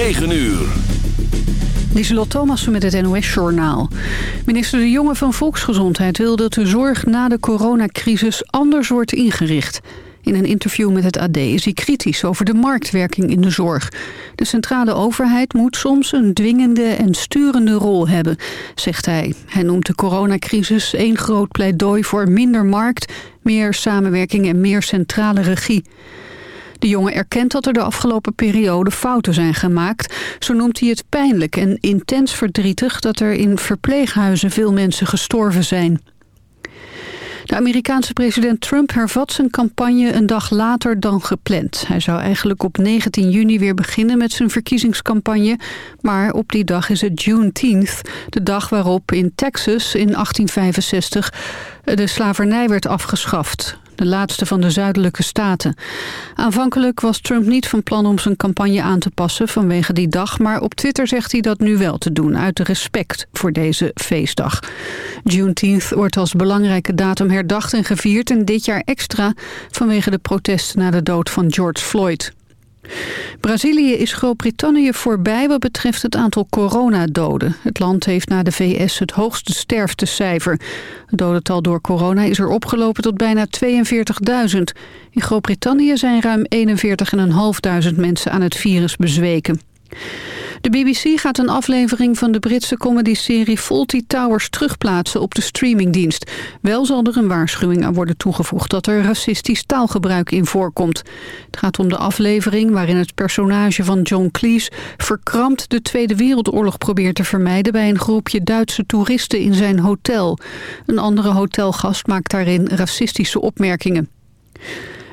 9 uur. Lieselot Thomassen met het NOS-journaal. Minister De Jonge van Volksgezondheid wil dat de zorg na de coronacrisis anders wordt ingericht. In een interview met het AD is hij kritisch over de marktwerking in de zorg. De centrale overheid moet soms een dwingende en sturende rol hebben, zegt hij. Hij noemt de coronacrisis één groot pleidooi voor minder markt, meer samenwerking en meer centrale regie. De jongen erkent dat er de afgelopen periode fouten zijn gemaakt. Zo noemt hij het pijnlijk en intens verdrietig dat er in verpleeghuizen veel mensen gestorven zijn. De Amerikaanse president Trump hervat zijn campagne een dag later dan gepland. Hij zou eigenlijk op 19 juni weer beginnen met zijn verkiezingscampagne. Maar op die dag is het Juneteenth, de dag waarop in Texas in 1865 de slavernij werd afgeschaft de laatste van de zuidelijke staten. Aanvankelijk was Trump niet van plan om zijn campagne aan te passen vanwege die dag... maar op Twitter zegt hij dat nu wel te doen, uit respect voor deze feestdag. Juneteenth wordt als belangrijke datum herdacht en gevierd... en dit jaar extra vanwege de protesten na de dood van George Floyd. Brazilië is Groot-Brittannië voorbij wat betreft het aantal coronadoden. Het land heeft na de VS het hoogste sterftecijfer. Het dodental door corona is er opgelopen tot bijna 42.000. In Groot-Brittannië zijn ruim 41.500 mensen aan het virus bezweken. De BBC gaat een aflevering van de Britse comedyserie Fawlty Towers terugplaatsen op de streamingdienst. Wel zal er een waarschuwing aan worden toegevoegd dat er racistisch taalgebruik in voorkomt. Het gaat om de aflevering waarin het personage van John Cleese verkrampt de Tweede Wereldoorlog probeert te vermijden bij een groepje Duitse toeristen in zijn hotel. Een andere hotelgast maakt daarin racistische opmerkingen.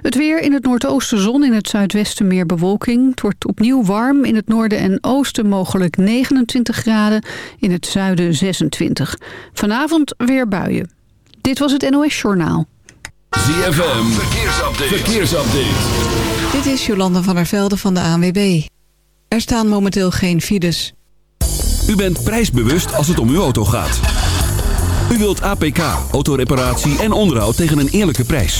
Het weer in het noordoosten zon, in het zuidwesten meer bewolking. Het wordt opnieuw warm, in het noorden en oosten mogelijk 29 graden, in het zuiden 26. Vanavond weer buien. Dit was het NOS Journaal. ZFM, verkeersupdate. verkeersupdate. Dit is Jolanda van der Velde van de ANWB. Er staan momenteel geen files. U bent prijsbewust als het om uw auto gaat. U wilt APK, autoreparatie en onderhoud tegen een eerlijke prijs.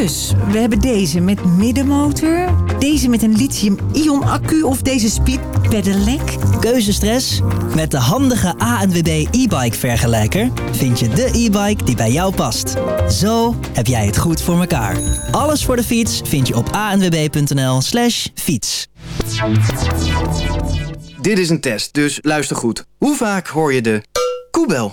Dus, we hebben deze met middenmotor, deze met een lithium-ion accu of deze speed pedelec. Keuzestress? Met de handige ANWB e-bike vergelijker vind je de e-bike die bij jou past. Zo heb jij het goed voor elkaar. Alles voor de fiets vind je op anwb.nl slash fiets. Dit is een test, dus luister goed. Hoe vaak hoor je de koebel?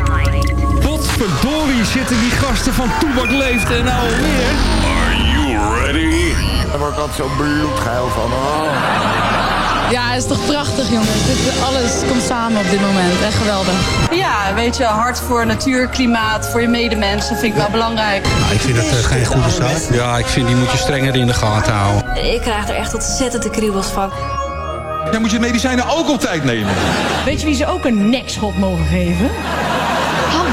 Potverdorie zitten die gasten van Toebak Leeft en nou alweer. Are you ready? Daar ik altijd zo bloedgeil van. Oh. Ja, het is toch prachtig, jongens. Dit, alles komt samen op dit moment. Echt geweldig. Ja, weet je, hard voor natuur, klimaat, voor je medemensen vind ik wel belangrijk. Nou, ik vind dat uh, geen goede zaak. Ja, ik vind die moet je strenger in de gaten houden. Ik krijg er echt ontzettend de kriebels van. Ja, moet je medicijnen ook op tijd nemen. Weet je wie ze ook een nekschot mogen geven?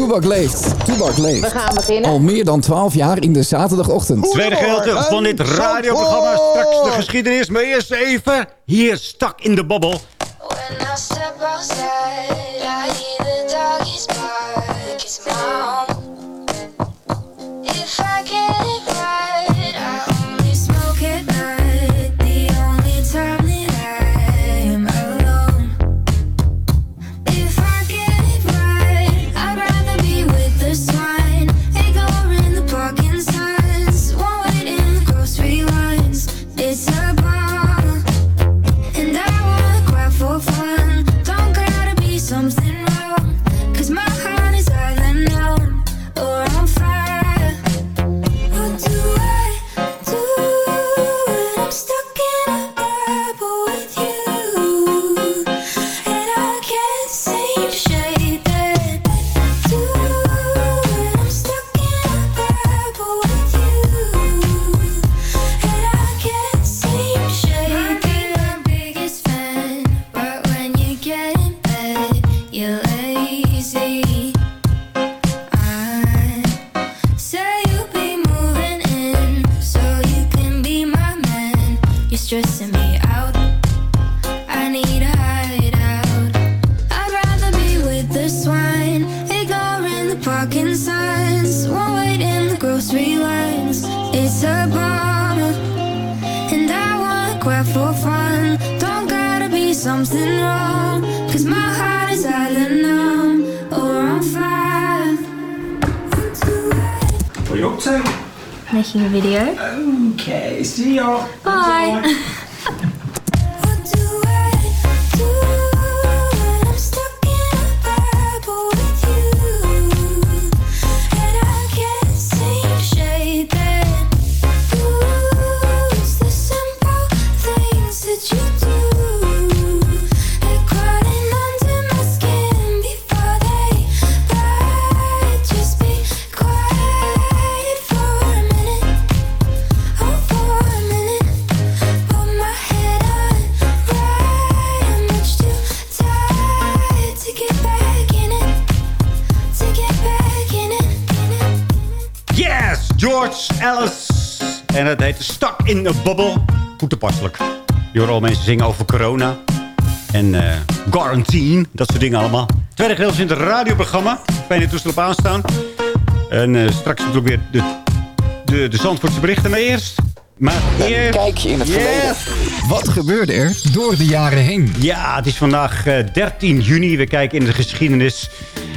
Toebak leeft. Toebak leeft. We gaan beginnen. Al meer dan 12 jaar in de zaterdagochtend. Tweede gedeelte van dit radioprogramma. Straks de geschiedenis. Maar eerst even hier stak in de bobbel. When I step outside, Je hoort al mensen zingen over corona. En eh quarantine. Dat soort dingen allemaal. Tweede gedeelte in het radioprogramma. Fijne toestel op aanstaan. En eh, straks natuurlijk weer de, de, de Zandvoortse berichten. Maar eerst... Maar eerst... Kijk je in het Yes. verleden. Wat gebeurde er door de jaren heen? Ja, het is vandaag eh, 13 juni. We kijken in de geschiedenis.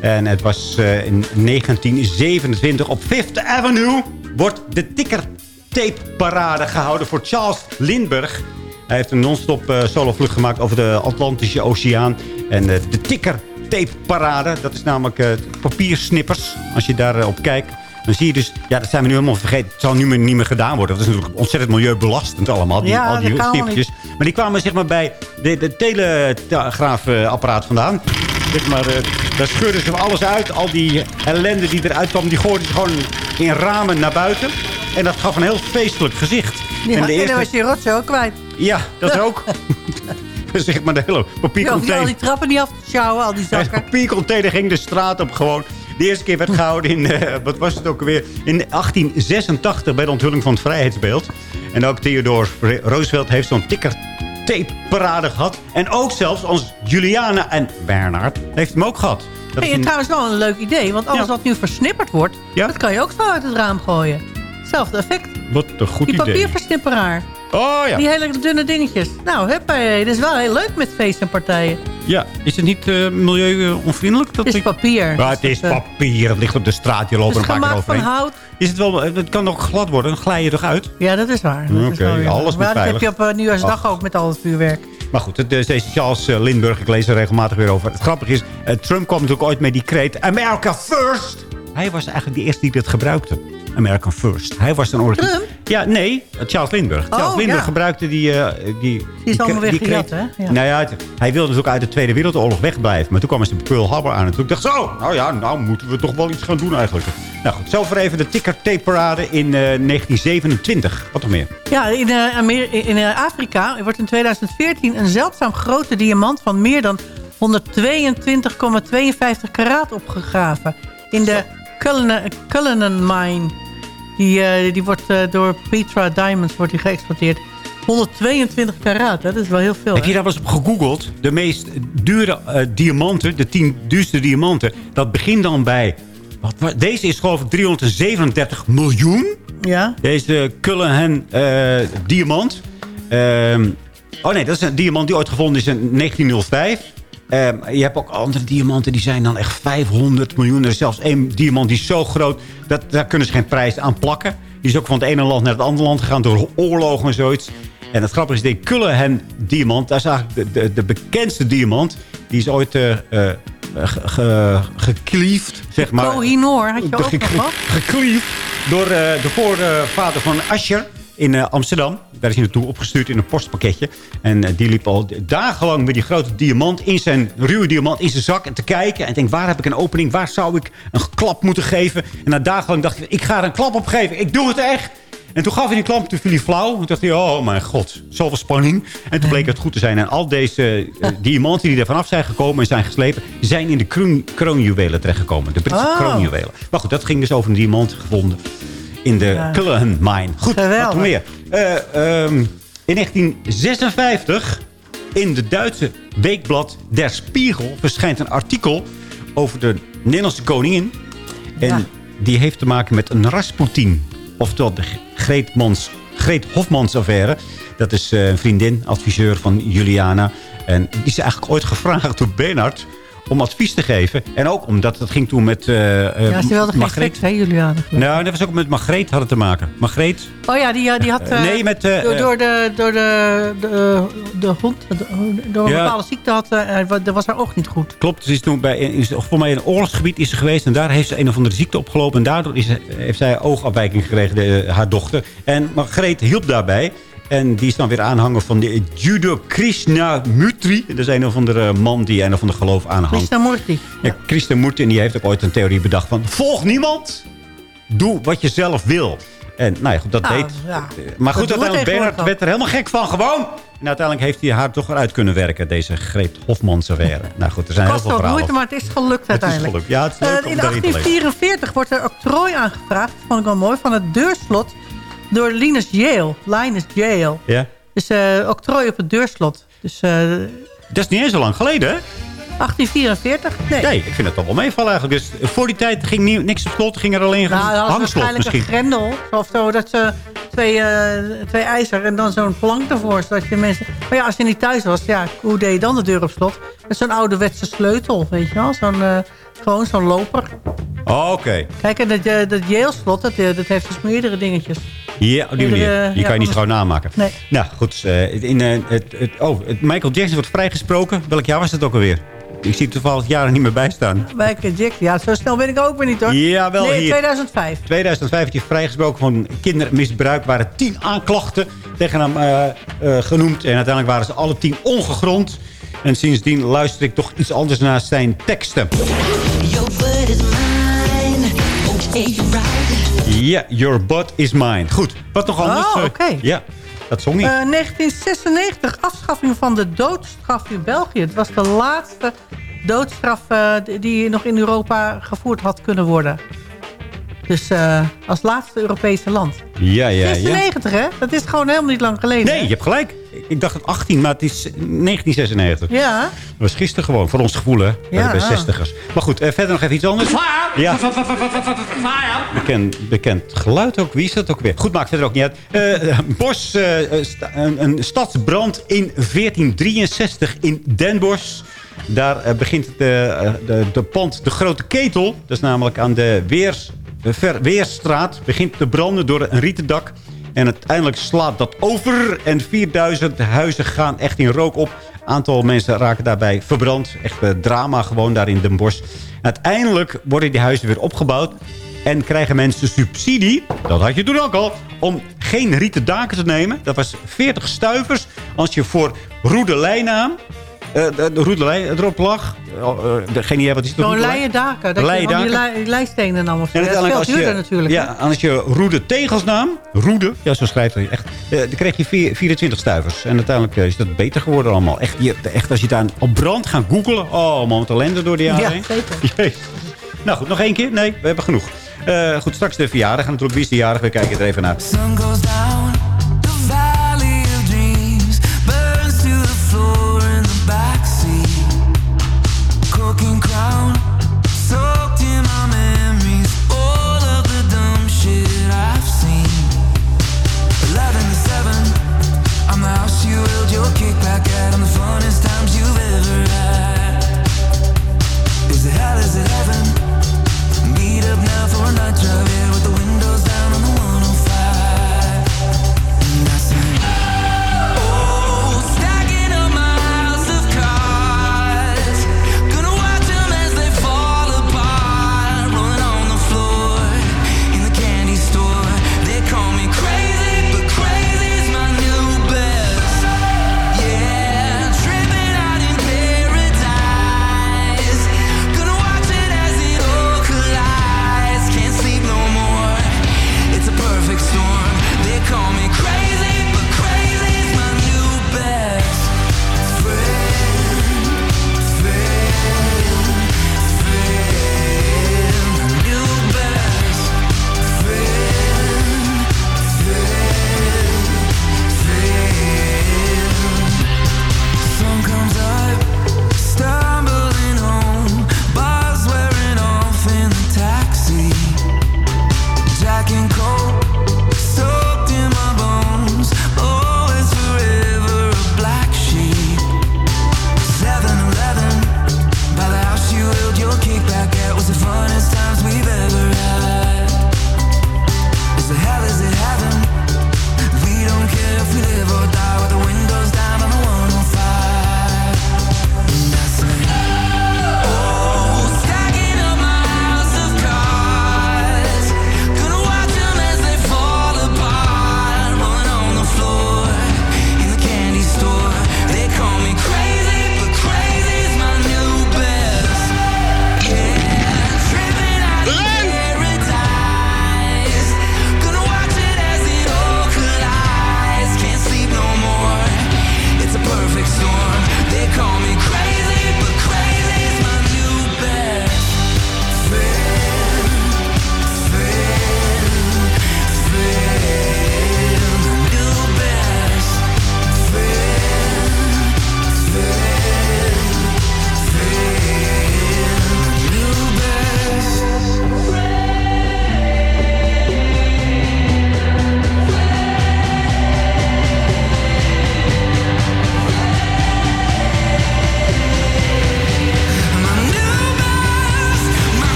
En het was eh, in 1927 op Fifth Avenue... wordt de ticker tape parade gehouden voor Charles Lindbergh. Hij heeft een non-stop eh, solo-vlucht gemaakt over de Atlantische Oceaan. En eh, de ticker tape parade, dat is namelijk eh, papiersnippers. Als je daar eh, op kijkt... Dan zie je dus, ja, dat zijn we nu helemaal vergeten. Het zal nu meer- niet meer gedaan worden. Dat is natuurlijk ontzettend milieubelastend allemaal. Die, Ja, al die snippertjes. Maar die kwamen zeg maar bij de, de telegraafapparaat vandaan. Zeg maar, daar scheurden ze alles uit. Al die ellende die eruit kwam, die gooiden ze gewoon in ramen naar buiten. En dat gaf een heel feestelijk gezicht. Ja, en, de eerste- dan was je rotzooi ook kwijt. Ja, dat ook. zeg maar de hele Je hoeft niet al papiercontainer. die trappen niet af te sjouwen, al die De zakken. papiercontainer ging de straat op gewoon. De eerste keer werd gehouden in, eh, wat was het ook alweer? In 1886 bij de onthulling van het vrijheidsbeeld. En ook Theodore Roosevelt heeft zo'n ticker tape parade gehad. En ook zelfs ons Juliana en Bernard heeft hem ook gehad. Dat Hey, is een- trouwens wel een leuk idee, want alles wat nu versnipperd wordt... dat kan je ook zo uit het raam gooien. Hetzelfde effect. Wat een goed Die idee. papierversnipperaar. Oh ja. Die hele dunne dingetjes. Nou, huppakee. Dat is wel heel leuk met feesten en partijen. Ja, is het niet uh, milieu-onvriendelijk? Dat Het is papier. Ja, het is papier. Het ligt op de straat. Je loopt Het er is een gemaakt van hout. Is het, wel, het kan ook glad worden. Dan glij je toch uit? Ja, dat is waar. Oké, wel weer alles Maar dat heb veilig. je op uh, Nieuwjaarsdag ook met al het vuurwerk. Maar goed, het, eh, deze Charles eh, Lindbergh, ik lees er regelmatig weer over. Het grappige is, eh, Trump kwam natuurlijk ooit met die kreet... America first! Hij was eigenlijk de eerste die dit gebruikte. America first. Hij was een origine. Trump? Ja, nee, eh, Charles Lindbergh. Charles Oh, Lindbergh ja. gebruikte die... eh, die, die, is allemaal weggejat, hè? Ja. Nou ja, het- hij wilde natuurlijk uit de Tweede Wereldoorlog wegblijven. Maar toen kwam ze Pearl Harbor aan. En toen dacht ik zo, nou ja, nou moeten we toch wel iets gaan doen eigenlijk. Nou goed, zover even de ticker tape parade in eh, 1927. Wat nog meer? Ja, in, eh, in eh, Afrika wordt in 2014 een zeldzaam grote diamant van meer dan 122,52 karaat opgegraven. In de Cullinan Mine. Die, eh, die wordt eh, door Petra Diamonds wordt die geëxploiteerd. 122 karaat, hè? dat is wel heel veel. Heb hè? je daar wel eens op gegoogeld? De meest dure eh, diamanten, de 10 duurste diamanten. Dat begint dan bij... Wat, wat- deze is geloof ik 337 miljoen. Ja. Deze Cullinan diamant. Ehm, oh nee, dat is een diamant die ooit gevonden is in 1905. Ehm, je hebt ook andere diamanten die zijn dan echt 500 miljoen. Er is zelfs één diamant die is zo groot... Dat, daar kunnen ze geen prijs aan plakken. Die is ook van het ene land naar het andere land gegaan... door oorlogen en zoiets. En het grappige is, de Cullinan diamant... dat is eigenlijk de, de, de bekendste diamant. Die is ooit ge- ge- gekliefd, zeg maar. Kohinoor had je ook nog gekliefd door eh, de voorvader van Ascher in eh, Amsterdam. Daar is hij naartoe opgestuurd in een postpakketje. En eh, die liep al dagenlang met die grote diamant in zijn ruwe diamant in zijn zak en te kijken. En denkt, waar heb ik een opening? Waar zou ik een klap moeten geven? En na dagenlang dacht hij, ik ga er een klap op geven. Ik doe het echt. En toen gaf hij die klap, toen viel hij flauw. Toen dacht hij, oh mijn god, zoveel spanning. En toen bleek het goed te zijn. En al deze eh, diamanten die er vanaf zijn gekomen en zijn geslepen... zijn in de kroon, kroonjuwelen terechtgekomen. De Britse Oh. kroonjuwelen. Maar goed, dat ging dus over een diamant gevonden in de Ja. Mine. Goed, wat Geweldig. nog meer? Eh, ehm, In 1956, in de Duitse weekblad Der Spiegel... verschijnt een artikel over de Nederlandse koningin. En die heeft te maken met een Rasputin. Oftewel de Greet Hofmans affaire. Dat is eh, een vriendin, adviseur van Juliana. En die is eigenlijk ooit gevraagd door Bernard om advies te geven. En ook omdat het ging toen met uh, Ja, ze wilde geen seks, hè, Juliana? Nou, dat was ook met Margreet had het te maken. Margreet... Oh ja, die, die had... Uh, nee, met... Uh, door, door, de, door de, de, de hond, door een ja. bepaalde ziekte had... er was haar oog niet goed. Klopt, ze is toen bij... Is, voor mij in een oorlogsgebied is ze geweest... en daar heeft ze een of andere ziekte opgelopen... en daardoor is, heeft zij oogafwijking gekregen, de, haar dochter. En Margreet hielp daarbij... En die is dan weer aanhanger van de Judo Krishnamurti. Dat is een of andere man die een of ander geloof aanhangt. Krishnamurti. Ja, Krishnamurti. En die heeft ook ooit een theorie bedacht van... Volg niemand. Doe wat je zelf wil. En nou ja, goed, dat Nou, deed... ja. Maar goed, Dat uiteindelijk Bernard werd er helemaal gek van. Gewoon. En uiteindelijk heeft hij haar toch eruit kunnen werken. Deze Greet Hofmans affaire. Nou goed, er zijn heel veel verhalen. moeite, maar het is gelukt Het is uiteindelijk. gelukt. Ja, het is leuk Eh, om in daarin te lezen. 1844 wordt er octrooi aangevraagd, vond ik wel mooi, van het deurslot door Linus Yale. Linus Yale. Ja. Dus eh, octrooi op het deurslot. Dus eh, Dat is niet eens zo lang geleden, hè? 1844? Nee. Nee, ik vind het toch wel meevallen eigenlijk. Dus voor die tijd ging nie- niks op slot. Ging er alleen Nou, een hangslot waarschijnlijk misschien. een grendel. Of zo, dat ze twee, eh, twee ijzer en dan zo'n plank ervoor. Zodat je mensen... Maar ja, als je niet thuis was, ja, hoe deed je dan de deur op slot? Met zo'n ouderwetse sleutel, weet je wel? Zo'n, eh, gewoon zo'n loper. Oh, Oké. Kijk, en dat, eh, dat Yale-slot, dat, eh, dat heeft dus meerdere dingetjes. Ja, op die manier. Die ja, kan je niet gewoon namaken. Nee. Nou, goed. eh, in, eh, het, het, oh, Michael Jackson wordt vrijgesproken. Welk jaar was het ook alweer? Ik zie er toevallig jaren niet meer bij staan. Michael Jackson. Ja, zo snel ben ik ook weer niet hoor. Ja, wel nee, hier. 2005. 2005 heeft hij vrijgesproken van kindermisbruik. waren tien aanklachten tegen hem eh, eh, genoemd. En uiteindelijk waren ze alle tien ongegrond. En sindsdien luister ik toch iets anders naar zijn teksten. Your butt is mine. Okay, right. Ja, your butt is mine. Goed, wat nog anders? Oh, oké. Ja, dat zong niet. Eh, 1996, afschaffing van de doodstraf in België. Het was de laatste doodstraf eh, die- nog in Europa gevoerd had kunnen worden. Dus eh, als laatste Europese land. ja, ja, ja. 96, hè? Dat is gewoon helemaal niet lang geleden. Nee, je hebt gelijk. Ik dacht het 18, maar het is 1996. Ja. Dat was gisteren gewoon, voor ons gevoel, hè? Bij Ja. de 60ers. Maar goed, eh, verder nog even iets anders. Ja. Bekend, bekend geluid ook. Wie is dat ook weer? Goed, maakt verder ook niet uit. Eh, Bos, eh, sta- een, een stadsbrand in 1463 in Den Bosch. Daar begint het, eh, de, de pand De Grote Ketel. Dat is namelijk aan de Weers, de Ver- Weerstraat. Begint te branden door een rieten dak. En uiteindelijk slaat dat over. En 4000 huizen gaan echt in rook op. aantal mensen raken daarbij verbrand. Echt eh, drama gewoon daar in Den Bosch. Uiteindelijk worden die huizen weer opgebouwd. En krijgen mensen subsidie, dat had je toen ook al... om geen rieten daken te nemen. Dat was 40 stuivers. Als je voor naam... eh, de, de Roedelij erop lag. Uh, geen idee wat is het? Zo'n leien daken. Dat Leien die daken. lei- lijststenen nam of zo. En Ja, dat is veel als duurder je, natuurlijk. Ja, en als je roede tegels nam, roede, ja zo schrijft hij echt, eh, dan kreeg je vier- 24 stuivers. En uiteindelijk eh, is dat beter geworden allemaal. Echt, je, echt als je daar op brand gaat googelen, oh man, wat ellende door de jaren Ja, zeker. Jezus. Nou goed, nog één keer? Nee, we hebben genoeg. Eh, goed, straks de verjaardag. En natuurlijk, wie is de jarig? We kijken er even naar.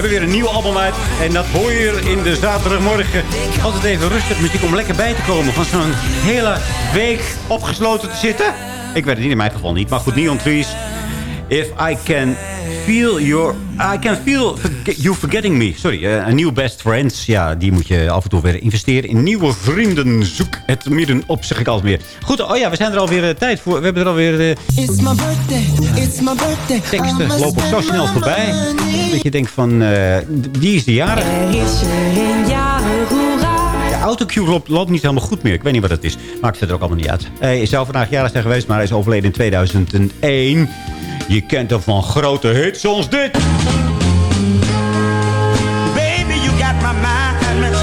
Hebben weer een nieuw album uit. En dat hoor je in de zaterdagmorgen. Altijd even rustig muziek om lekker bij te komen. Van zo'n hele week opgesloten te zitten. Ik weet het niet, in mijn geval niet. Maar goed, Neon Trees. If I can feel your... I can feel you forgetting me. Sorry, eh, een nieuw best friends. Ja, die moet je af en toe weer investeren in nieuwe vrienden. Zoek het midden op, zeg ik altijd meer. Goed, oh ja, we zijn er alweer eh, tijd voor. We hebben er alweer... eh, It's my birthday, it's my birthday. teksten lopen zo snel voorbij. Dat je denkt van, die is de jaren. De autocue loopt, loopt niet helemaal goed meer. Ik weet niet wat het is. Maakt verder ook allemaal niet uit. Hij zou vandaag jarig zijn geweest, maar hij is overleden in 2001. Je kent hem van grote hits zoals dit. Baby, you got my mind.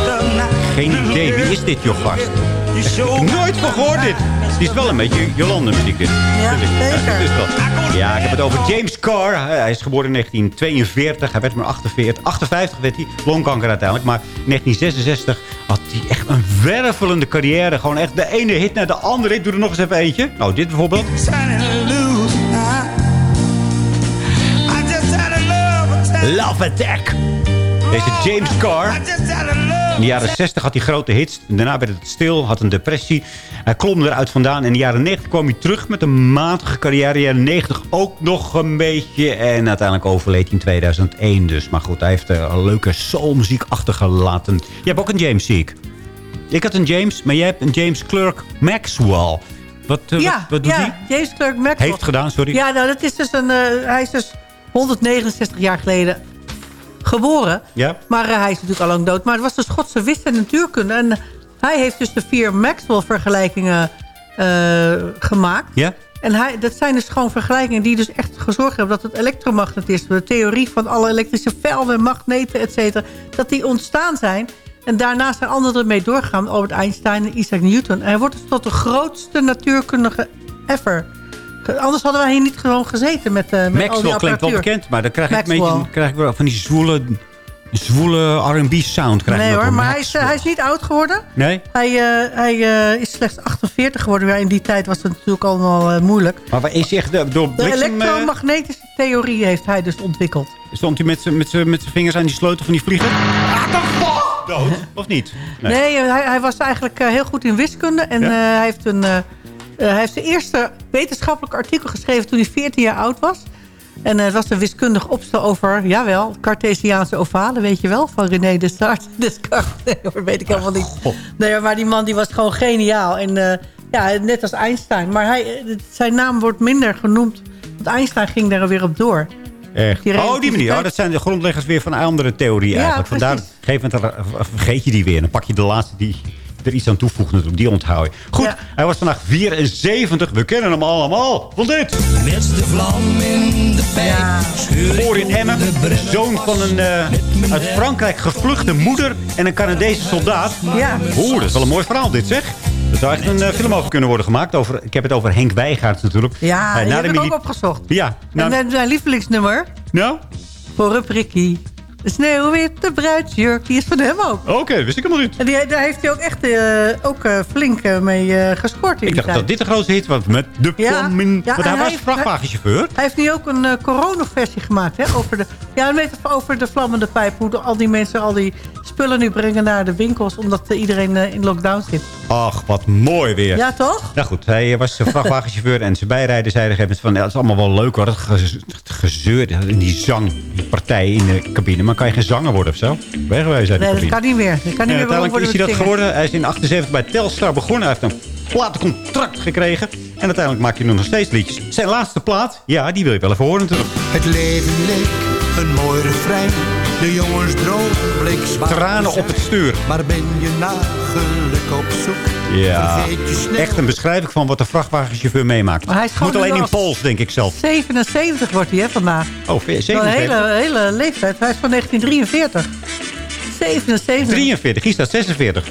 Geen idee, wie is dit, joh, gast? Ik heb nooit van gehoord dit. Het is wel een beetje Jolande muziek dit. Ja, zeker. Ja, ik heb het over James Carr. Hij is geboren in 1942. Hij werd maar 48. 58 werd hij. Longkanker uiteindelijk. Maar in 1966 had hij echt een wervelende carrière. Gewoon echt de ene hit naar de andere. Ik doe er nog eens even eentje. Nou, dit bijvoorbeeld. Love Attack. Deze James Carr. In de jaren 60 had hij grote hits. Daarna werd het stil, had een depressie. Hij klom eruit vandaan. In de jaren 90 kwam hij terug met een matige carrière. In de jaren 90 ook nog een beetje. En uiteindelijk overleed hij in 2001 dus. Maar goed, hij heeft eh, een leuke soulmuziek achtergelaten. Je hebt ook een James, zie ik. Ik had een James, maar jij hebt een James Clerk Maxwell. Wat, eh, ja, wat, wat doet ja, hij? James Clerk Maxwell. Heeft gedaan, sorry. Ja, nou, dat is dus een, eh, hij is dus 169 jaar geleden geboren. Ja. Maar eh, hij is natuurlijk al lang dood. Maar het was de Schotse wist- en natuurkunde. En hij heeft dus de vier Maxwell-vergelijkingen eh, gemaakt. Ja? En hij, dat zijn dus gewoon vergelijkingen die dus echt gezorgd hebben... dat het elektromagnetisme, de theorie van alle elektrische velden, magneten, et cetera... dat die ontstaan zijn. En daarna zijn anderen ermee doorgegaan. Albert Einstein en Isaac Newton. En hij wordt dus tot de grootste natuurkundige ever. Anders hadden wij hier niet gewoon gezeten met, eh met al die Maxwell klinkt wel bekend, maar dan krijg ik, een beetje, krijg ik wel van die zwoele, zwoele R&B sound. Krijg Nee ik hoor, maar hij is, eh, hij is niet oud geworden. Nee? Hij, eh, hij eh, is slechts 48 geworden. In die tijd was het natuurlijk allemaal eh, moeilijk. Maar waar is hij echt de- door De bliksem... elektromagnetische theorie heeft hij dus ontwikkeld. stond hij met zijn vingers aan die sleutel van die vlieger? Dood, of niet? Nee, eh, hij, hij was eigenlijk heel goed in wiskunde. En Ja. eh, hij, heeft een, hij heeft zijn eerste wetenschappelijk artikel geschreven toen hij 14 jaar oud was. En eh, het was een wiskundig opstel over, jawel, Cartesiaanse ovalen, weet je wel, van René Descartes. Descartes, nee hoor, weet ik helemaal niet. Nee, maar die man die was gewoon geniaal. En eh, ja, net als Einstein. Maar hij, eh, zijn naam wordt minder genoemd. Want Einstein ging daar weer op door. Echt? Die oh, die manier. Oh, dat zijn de grondleggers weer van een andere theorie Ja, eigenlijk. Vandaar, op een gegeven moment eh, vergeet je die weer. Dan pak je de laatste die er iets aan toevoegt natuurlijk. Die onthoud je. Goed, hij was vandaag 74. We kennen hem allemaal. Van dit. Met de vlam in de pijp. Geboren in Emmen. Zoon van een eh, uit Frankrijk gevluchte moeder en een Canadese soldaat. Ja. Oeh, dat is wel een mooi verhaal dit zeg. Er zou echt een eh, film over kunnen worden gemaakt. Over, ik heb het over Henk Wijgaards natuurlijk. Ja, Hij die heb ik ook opgezocht. Ja, nou, En mijn lievelingsnummer, nou? voor een prikkie. De sneeuwwitte bruidsjurk, die is van hem ook. Oké, wist ik helemaal niet. En die, daar heeft hij ook echt eh, ook, eh, flink eh, mee gescoord. in Ik dacht dat dit de grootste hit was met de Ja, ja, Want hij was hij- vrachtwagenchauffeur. Hij heeft nu ook een coronaversie gemaakt. Hè, over de, ja, weet over de vlammende pijp. Hoe al die mensen al die spullen nu brengen naar de winkels. Omdat iedereen in lockdown zit. Ach, wat mooi weer. Ja, toch? Nou goed, hij was vrachtwagenchauffeur en zijn bijrijder zeiden van... Ja, dat is allemaal wel leuk hoor, dat gezeur in die zang, die partij in de cabine. Maar kan je geen zanger worden of zo? Wegwezen uit de Nee, dat kan niet meer. Dat kan niet En meer uiteindelijk worden is hij dat zingen. geworden. Hij is in 78 bij Telstar begonnen. Hij heeft een platencontract gekregen. En uiteindelijk maakt hij nog steeds liedjes. Zijn laatste plaat, ja, die wil je wel even horen natuurlijk. Het leven leek een mooi refrein. De jongensdroom bleek zwaar. Tranen op het stuur. Maar ben je na geluk op zoek? Ja, echt een beschrijving van wat de vrachtwagenchauffeur meemaakt. Maar hij is gewoon Moet alleen in Pools, denk ik zelf. 77 wordt hij hè, vandaag. Oh, Wel Een 77. hele, hele leeftijd. Hij is van 1943. 77. 43, hier staat 46.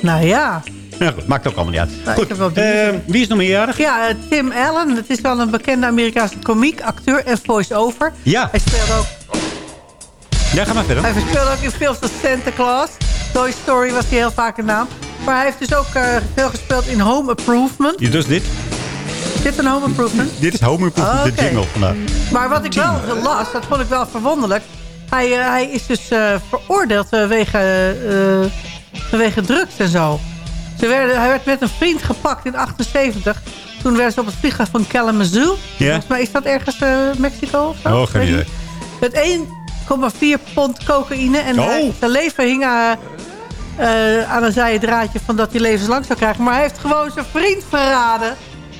Nou ja. Nou goed, maakt ook allemaal niet uit. Nou, ik goed, heb wel eh, wie is nog meerjarig? Ja, eh, Tim Allen. Het is wel een bekende Amerikaanse komiek, acteur en voice-over. Ja. Hij speelt ook, Ja, ga maar verder. hij speelt ook in films als Santa Claus. Toy Story was hij heel vaak een naam. Maar hij heeft dus ook eh, veel gespeeld in Home Improvement. Je dus dit? Is dit een home improvement? Dit is Home Improvement, Oké. de jingle vandaag. Maar wat ik wel las, dat vond ik wel verwonderlijk. Hij, eh, hij is dus eh, veroordeeld wege, eh, vanwege drugs en zo. Ze werden, hij werd met een vriend gepakt in 78. Toen werden ze op het vliegtuig van Kalamazoo. Ja. Volgens mij is dat ergens Mexico of zo. Oh, geen idee. niet. Met 1,4 pond cocaïne. En Oh. hij- zijn leven hing eh, eh, aan een zijde draadje van dat hij levenslang zou krijgen. Maar hij heeft gewoon zijn vriend verraden.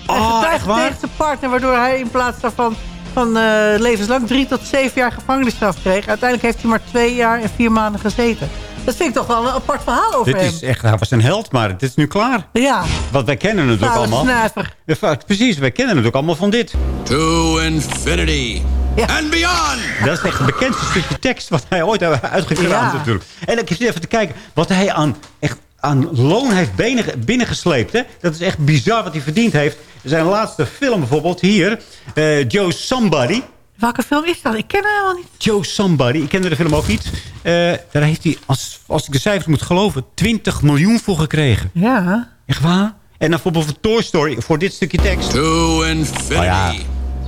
En Oh, getuigd echt waar? tegen zijn partner. Waardoor hij in plaats daarvan van eh, levenslang drie tot zeven jaar gevangenisstraf kreeg. Uiteindelijk heeft hij maar twee jaar en vier maanden gezeten. Dat vind ik toch wel een apart verhaal over Dit hem. is echt, hij was een held, maar het is nu klaar. Ja, Want wij kennen het natuurlijk allemaal. snuiver. Precies, wij kennen het ook allemaal van dit. To infinity and beyond. Dat is echt het bekendste stukje tekst wat hij ooit heeft uitgekraamd Ja. natuurlijk. En ik zit even te kijken wat hij aan, echt, aan loon heeft binnen- binnengesleept. Hè? Dat is echt bizar wat hij verdiend heeft. Zijn laatste film bijvoorbeeld hier. eh, Joe Somebody. welke film is dat? Ik ken hem helemaal niet. Joe Somebody. Ik kende de film ook niet. Eh, daar heeft hij, als, als ik de cijfers moet geloven, 20 miljoen voor gekregen. Ja. Echt waar? En dan bijvoorbeeld voor Toy Story, voor dit stukje tekst. To infinity Oh ja.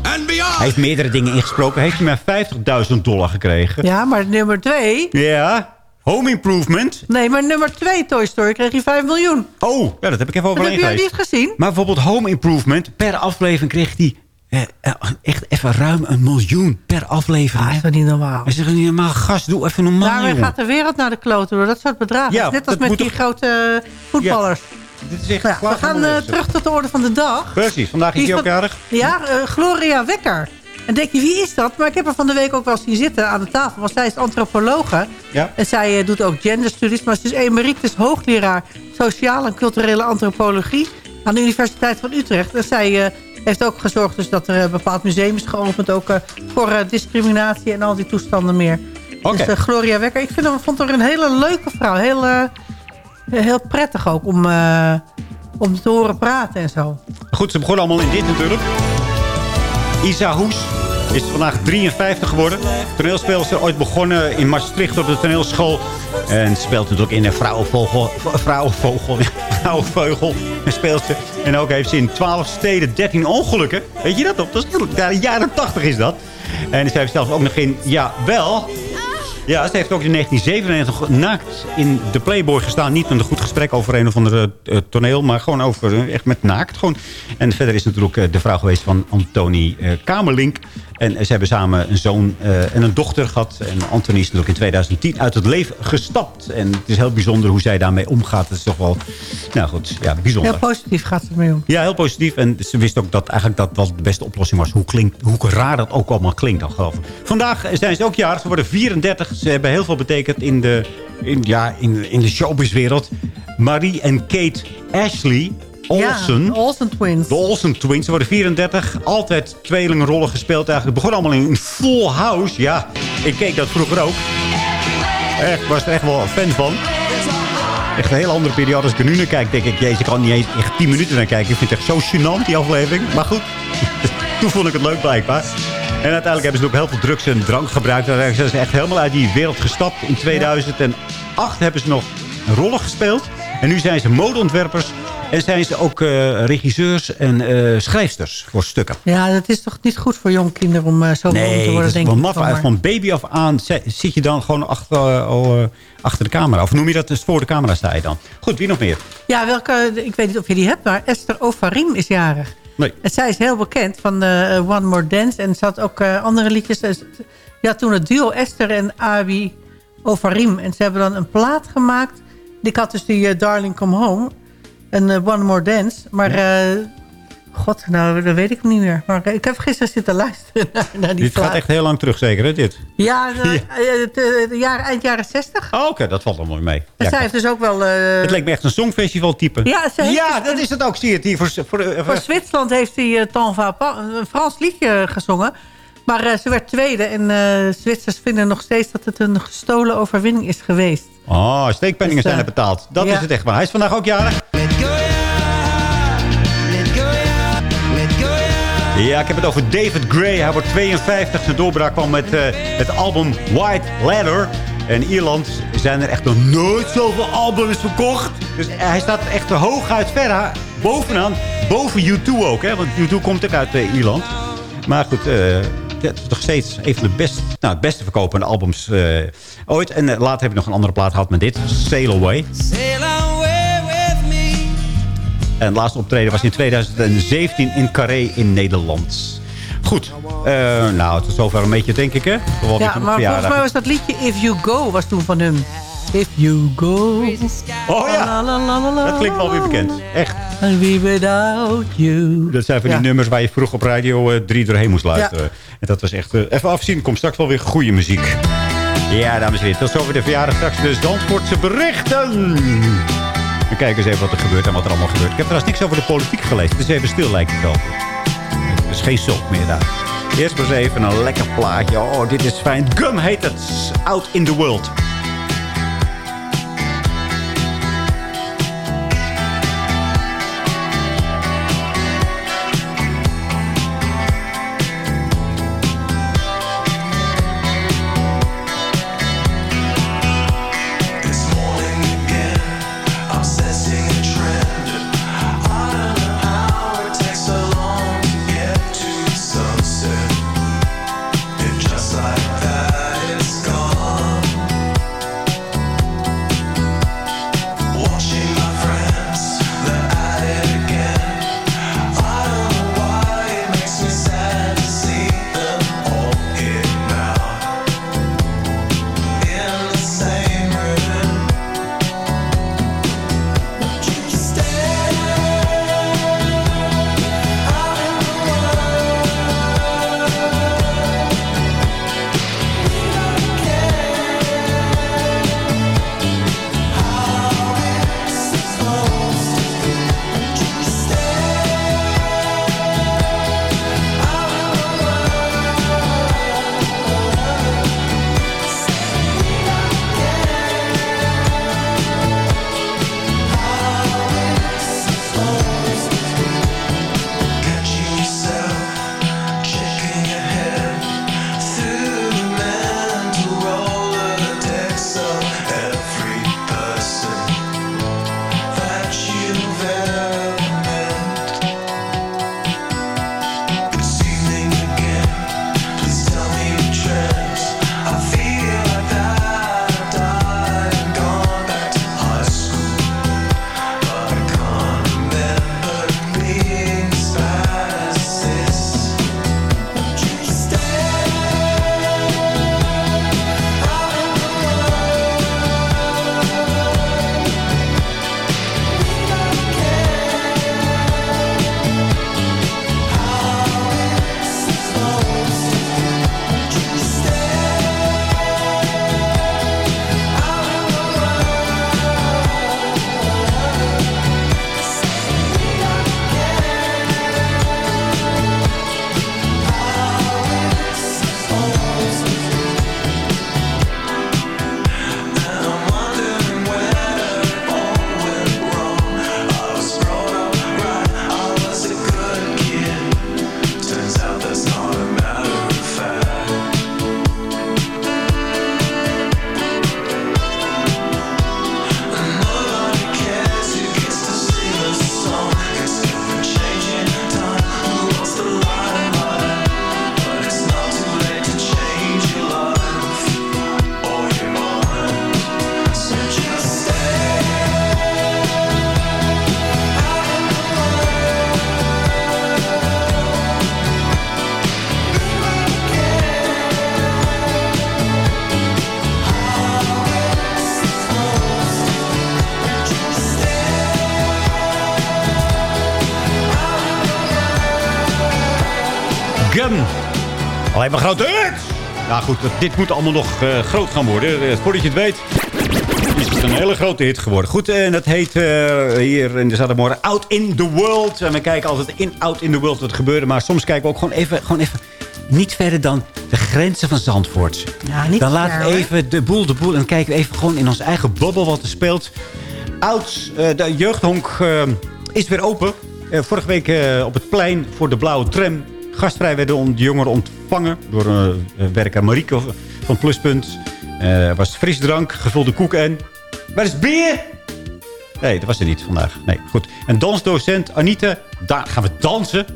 Hij heeft meerdere dingen ingesproken. Heeft hij maar 50.000 dollar gekregen. Ja, maar nummer twee... Ja. Home Improvement. Nee, maar nummer twee Toy Story kreeg hij 5 miljoen. Oh, ja, dat heb ik even Dat overheen heb je niet gezien? Maar bijvoorbeeld Home Improvement. Per aflevering kreeg hij eh, eh, echt even ruim een miljoen per aflevering. Dat is toch niet normaal? Hij zegt niet normaal, gast, doe even normaal, Daarmee jongen. gaat de wereld naar de kloten door dat soort bedragen. Ja, Net als dat met die toch- grote eh, voetballers. Dit is echt Nou we gaan eh, terug tot de orde van de dag. Precies, vandaag is hij ook jarig. Ja, eh, Gloria Wekker. En denk je, wie is dat? Maar ik heb haar van de week ook wel zien zitten aan de tafel. Want zij is antropologe. Ja. En zij eh, doet ook genderstudies. Maar ze is emeritus hoogleraar sociale en culturele antropologie... aan de Universiteit van Utrecht. En zij heeft ook gezorgd dus dat er een bepaald museum is geopend... ook voor discriminatie en al die toestanden meer. Oké. Dus Gloria Wekker, ik vind, vond haar een hele leuke vrouw. Heel, heel prettig ook om, eh, om te horen praten en zo. Goed, ze begonnen allemaal in dit natuurlijk. Isa Hoes is vandaag 53 geworden. Toneelspeelster, ooit begonnen in Maastricht op de toneelschool. En speelt natuurlijk in een vrouwenvogel. Vrouwenvogel, vrouwenvogel. En speelt. En ook heeft ze in 12 steden 13 ongelukken. Weet je dat op? Dat is ja, jaren 80 is dat. En ze heeft zelfs ook nog in... Ja, wel... Ja, ze heeft ook in 1997 naakt in de Playboy gestaan. Niet met een goed gesprek over een of andere eh, toneel, maar gewoon over eh, echt met naakt. Gewoon. En verder is natuurlijk eh, de vrouw geweest van Antoni Kamerlink. En ze hebben samen een zoon eh, en een dochter gehad. En Anthony is natuurlijk in 2010 uit het leven gestapt. En het is heel bijzonder hoe zij daarmee omgaat. Het is toch wel, nou goed, ja, bijzonder. Heel positief gaat ze ermee om. Ja, heel positief. En ze wist ook dat eigenlijk dat wel de beste oplossing was. Hoe, klinkt, hoe raar dat ook allemaal klinkt, dan geloof ik. Vandaag zijn ze ook jarig. Ze worden 34. Ze hebben heel veel betekend in de, in, ja, in, in de showbizwereld. Marie en Kate Ashley Olsen. Ja, Olsen Twins. De Olsen Twins. Ze worden 34. Altijd tweelingenrollen gespeeld eigenlijk. Het begon allemaal in Full House. Ja, ik keek dat vroeger ook. Echt, was er echt wel een fan van. Echt een hele andere periode. Als ik er nu naar kijk, denk ik... Jezus, ik kan niet eens echt 10 minuten naar kijken. Ik vind het echt zo gênant, die aflevering. Maar goed, toen vond ik het leuk blijkbaar. En uiteindelijk hebben ze ook heel veel drugs en drank gebruikt. Daar zijn ze echt helemaal uit die wereld gestapt. In 2008 hebben ze nog rollen gespeeld. En nu zijn ze modeontwerpers. En zijn ze ook eh, regisseurs en eh, schrijfsters voor stukken. Ja, dat is toch niet goed voor jonge kinderen om eh, zo beroemd te Nee, worden, dat denk wel ik. maar. Van baby af aan zi- zit je dan gewoon achter, eh, achter de camera. Of noem je dat dus voor de camera sta je dan. Goed, wie nog meer? Ja, welke, ik weet niet of je die hebt, maar Esther Ofarim is jarig. Nee. En zij is heel bekend van One More Dance. En ze had ook andere liedjes. Ja, toen het duo Esther en Abi Ofarim. En ze hebben dan een plaat gemaakt. Ik had dus die eh, Darling Come Home. En eh, One More Dance. Maar, eh, god, nou, dat weet ik niet meer. Maar ik heb gisteren zitten luisteren naar, naar die Dit gaat echt heel lang terug zeker, hè, dit? Ja, de, het, de jaren, eind jaren 60. Oh, Oké, dat valt allemaal mee. En Ja, zij heeft dus ook wel... het leek me echt een songfestival type. Ja, ja dus dat is het ook. Zie je het hier. Voor, voor, Voor Zwitserland heeft hij uh, Tant va pas, een Frans liedje gezongen. Maar ze werd tweede. En Zwitsers vinden nog steeds dat het een gestolen overwinning is geweest. Oh, steekpenningen Dus, zijn er eh, betaald. Dat ja. is het echt maar. Hij is vandaag ook jarig. Ja, ik heb het over David Gray. Hij wordt 52. Zijn doorbraak kwam met eh, het album White Ladder. En in Ierland zijn er echt nog nooit zoveel albums verkocht. Dus hij staat echt hooguit ver, bovenaan. Boven U2 ook, hè? Want U2 komt ook uit eh, Ierland. Maar goed, eh, het is nog steeds een van de best, nou, het beste verkopende albums ooit. En eh, later heb ik nog een andere plaat gehad met dit. Sail Away. Sail away with me. En het laatste optreden was in 2017 in Carré in Nederland. Goed. eh, nou, is zover een beetje, denk ik, hè? Voor wat ik Ja, een maar volgens verjaardag- mij was dat liedje If You Go was toen van hun. If You Go. Oh ja, dat klinkt wel weer bekend. Echt. And we without you. Dat zijn van die Ja. nummers waar je vroeg op radio eh, 3 doorheen moest luisteren. En dat was echt... eh, even afzien, komt straks wel weer goede muziek. Ja, dames en heren, tot zover de verjaardag. Straks de Zandvoortse berichten. We kijken eens even wat er gebeurt en wat er allemaal gebeurt. Ik heb trouwens niks over de politiek gelezen. Het is even stil, lijkt het wel. Er is geen soap meer daar. Eerst maar eens even een lekker plaatje. Oh, dit is fijn. Gum heet het. Out in the World. Alleen maar grote hits. Nou goed, dit moet allemaal nog eh, groot gaan worden. Eh, Voordat je het weet, is het een hele grote hit geworden. Goed, en dat heet eh, hier in de zaterdagmorgen Out in the World. En we kijken altijd in Out in the World wat er gebeurde. Maar soms kijken we ook gewoon even, gewoon even niet verder dan de grenzen van Zandvoort. Ja, niet dan ver, laten we hoor. even de boel de boel. En dan kijken we even gewoon in ons eigen bubbel wat er speelt. Oud, eh, de jeugdhonk eh, is weer open. Eh, vorige week eh, op het plein voor de blauwe tram. Gastvrij werden de jongeren ontvangen door eh, werker Marieke van Pluspunt. Eh, Er was frisdrank, gevulde koeken en... Waar is bier? Nee, dat was er niet vandaag. Nee, goed. En dansdocent Anita, daar gaan we dansen.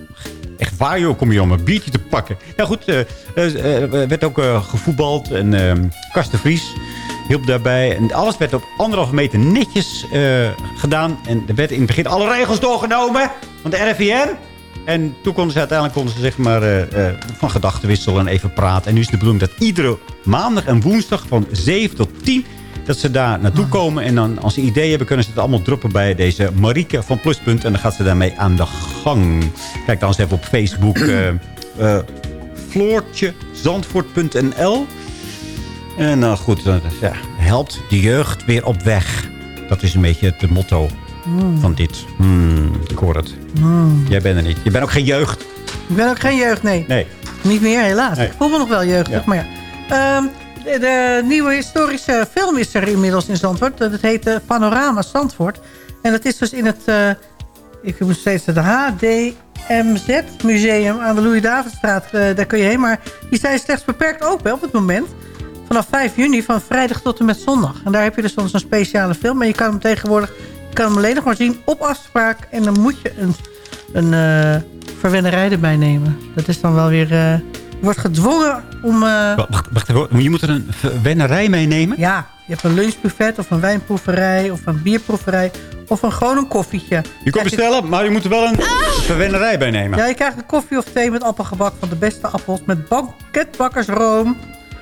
Echt waar, joh, kom je om een biertje te pakken. Nou goed, eh, eh, eh, werd ook eh, gevoetbald. En ehm Karsten Vries hielp daarbij. En alles werd op anderhalve meter netjes eh, gedaan. En er werd in het begin alle regels doorgenomen van de RIVM. En toen konden ze uiteindelijk konden ze zeg maar, eh, eh, van gedachten wisselen en even praten. En nu is de bedoeling dat iedere maandag en woensdag van 7 tot 10... dat ze daar naartoe komen. En dan als ze ideeën hebben, kunnen ze het allemaal droppen bij deze Marieke van Pluspunt. En dan gaat ze daarmee aan de gang. Kijk dan eens even op Facebook. eh eh, floortjezandvoort.nl En nou goed, ja, helpt de jeugd weer op weg. Dat is een beetje het motto Mm. van dit. Hmm, ik hoor het. Mm. Jij bent er niet. Je bent ook geen jeugd. Ik ben ook geen jeugd, nee. Nee. Niet meer, helaas. Nee. Ik voel me nog wel jeugdig, Ja. maar ja. Ehm, de, de nieuwe historische film is er inmiddels in Zandvoort. Dat heet eh, Panorama Zandvoort. En dat is dus in het... eh, ik moet steeds het HDMZ Museum aan de Louis-Davidstraat. eh, daar kun je heen. Maar die zijn slechts beperkt open op het moment. Vanaf 5 juni, van vrijdag tot en met zondag. En daar heb je dus dan zo'n speciale film. Maar je kan hem tegenwoordig kan hem alleen nog maar zien op afspraak. En dan moet je een, een eh, verwennerij erbij nemen. Dat is dan wel weer... eh, je wordt gedwongen om... eh, Wacht, wacht even. Je moet er een wennerij meenemen? ja, je hebt een lunchbuffet of een wijnproeverij of een bierproeverij of een, gewoon een koffietje. Je kan bestellen, maar je moet er wel een verwennerij bij nemen. Ja, je krijgt een koffie of thee met appelgebak van de beste appels met banketbakkersroom.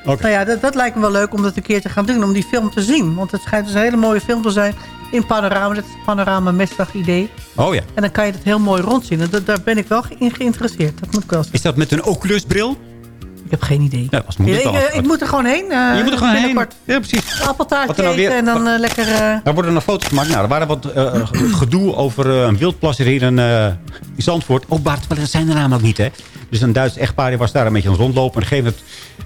Oké. Nou ja, dat, dat lijkt me wel leuk om dat een keer te gaan doen, om die film te zien. Want het schijnt dus een hele mooie film te zijn in panorama. Dat is het panorama mesdag idee. Oh ja. En dan kan je het heel mooi rondzien. En dat, daar ben ik wel in geïnteresseerd. Dat moet ik wel zeggen. Is dat met een Oculusbril? Ik heb geen idee. Ja, moet ik, ik moet er gewoon heen. eh, je moet er gewoon heen. Ja, precies. Appeltaartje er nou weer- eten en dan eh, lekker... eh, Daar worden nog foto's gemaakt. Nou, er waren wat gedoe over een wildplas hier in, in Zandvoort. Oh, Bart, maar dat zijn er namelijk niet, hè? Dus een Duits echtpaar die was daar een beetje aan het rondlopen. En op een gegeven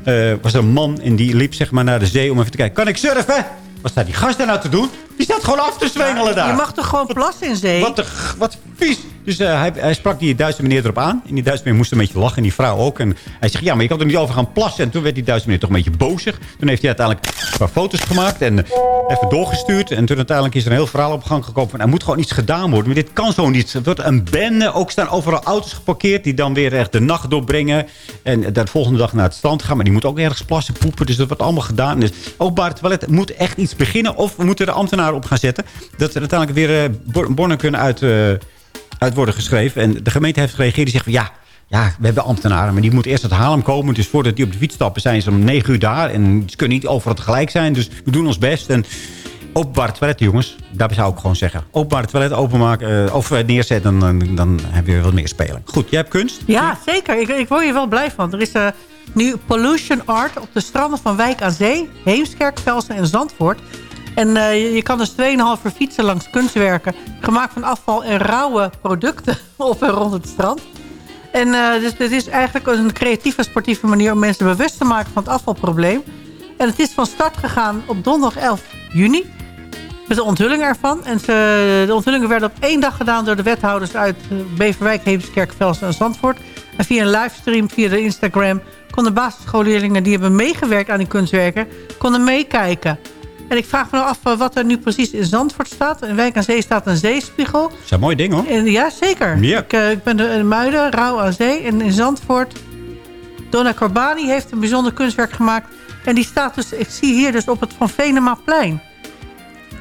moment was er een man en die liep zeg maar, naar de zee om even te kijken. Kan ik surfen? Wat staat die gast daar nou te doen? Die staat gewoon af te zwengelen daar. Je mag toch gewoon plassen in zee? Wat, de, wat vies. Dus eh, hij, hij sprak die Duitse meneer erop aan. En die Duitse meneer moest een beetje lachen. En die vrouw ook. En hij zegt, ja, maar je kan er niet over gaan plassen. En toen werd die Duitse meneer toch een beetje bozig. Toen heeft hij uiteindelijk een paar foto's gemaakt. En eh, even doorgestuurd. En toen uiteindelijk is er een heel verhaal op gang gekomen. Van, er moet gewoon iets gedaan worden. Maar dit kan zo niet. Het wordt een bende. Ook staan overal auto's geparkeerd. Die dan weer echt de nacht doorbrengen. En de volgende dag naar het strand gaan. Maar die moet ook ergens plassen, poepen. Dus dat wordt allemaal gedaan. Dus openbaar toilet moet echt iets beginnen. Of we moeten er ambtenaren op gaan zetten. Dat er uiteindelijk weer eh, bor- bonnen kunnen uit... eh, uit worden geschreven. En de gemeente heeft gereageerd. Die zegt van ja, ja, we hebben ambtenaren. Maar die moeten eerst uit Haarlem komen. Dus voordat die op de fiets stappen zijn ze om negen uur daar. En ze kunnen niet overal tegelijk zijn. Dus we doen ons best. En openbare toiletten, jongens. Daar zou ik gewoon zeggen. Openbare toiletten openmaken. eh, of neerzetten. Dan, dan heb je wat meer spelen. Goed, jij hebt kunst? Ja, zeker. Ik, ik word hier wel blij van. Er is nu pollution art op de stranden van Wijk aan Zee, Heemskerk, Velsen en Zandvoort. En eh, je, kan dus 2,5 uur fietsen langs kunstwerken, gemaakt van afval en rauwe producten op en rond het strand. En eh, dus dit is eigenlijk een creatieve, sportieve manier om mensen bewust te maken van het afvalprobleem. En het is van start gegaan op donderdag 11 juni. Met de onthulling ervan. En de onthullingen werden op één dag gedaan door de wethouders uit eh, Beverwijk, Heemskerk, Velsen en Zandvoort. En via een livestream, via de Instagram, konden basisschoolleerlingen die hebben meegewerkt aan die kunstwerken, konden meekijken. En ik vraag me nou af eh, wat er nu precies in Zandvoort staat. In Wijk aan Zee staat een zeespiegel. Dat is een mooi ding, hoor. En, ja, zeker. Ja. Ik, eh, ik ben de- in Muiden, Rauw aan Zee. En in Zandvoort, Donna Corbani heeft een bijzonder kunstwerk gemaakt. En die staat dus, ik zie hier dus op het Van Venemaplein.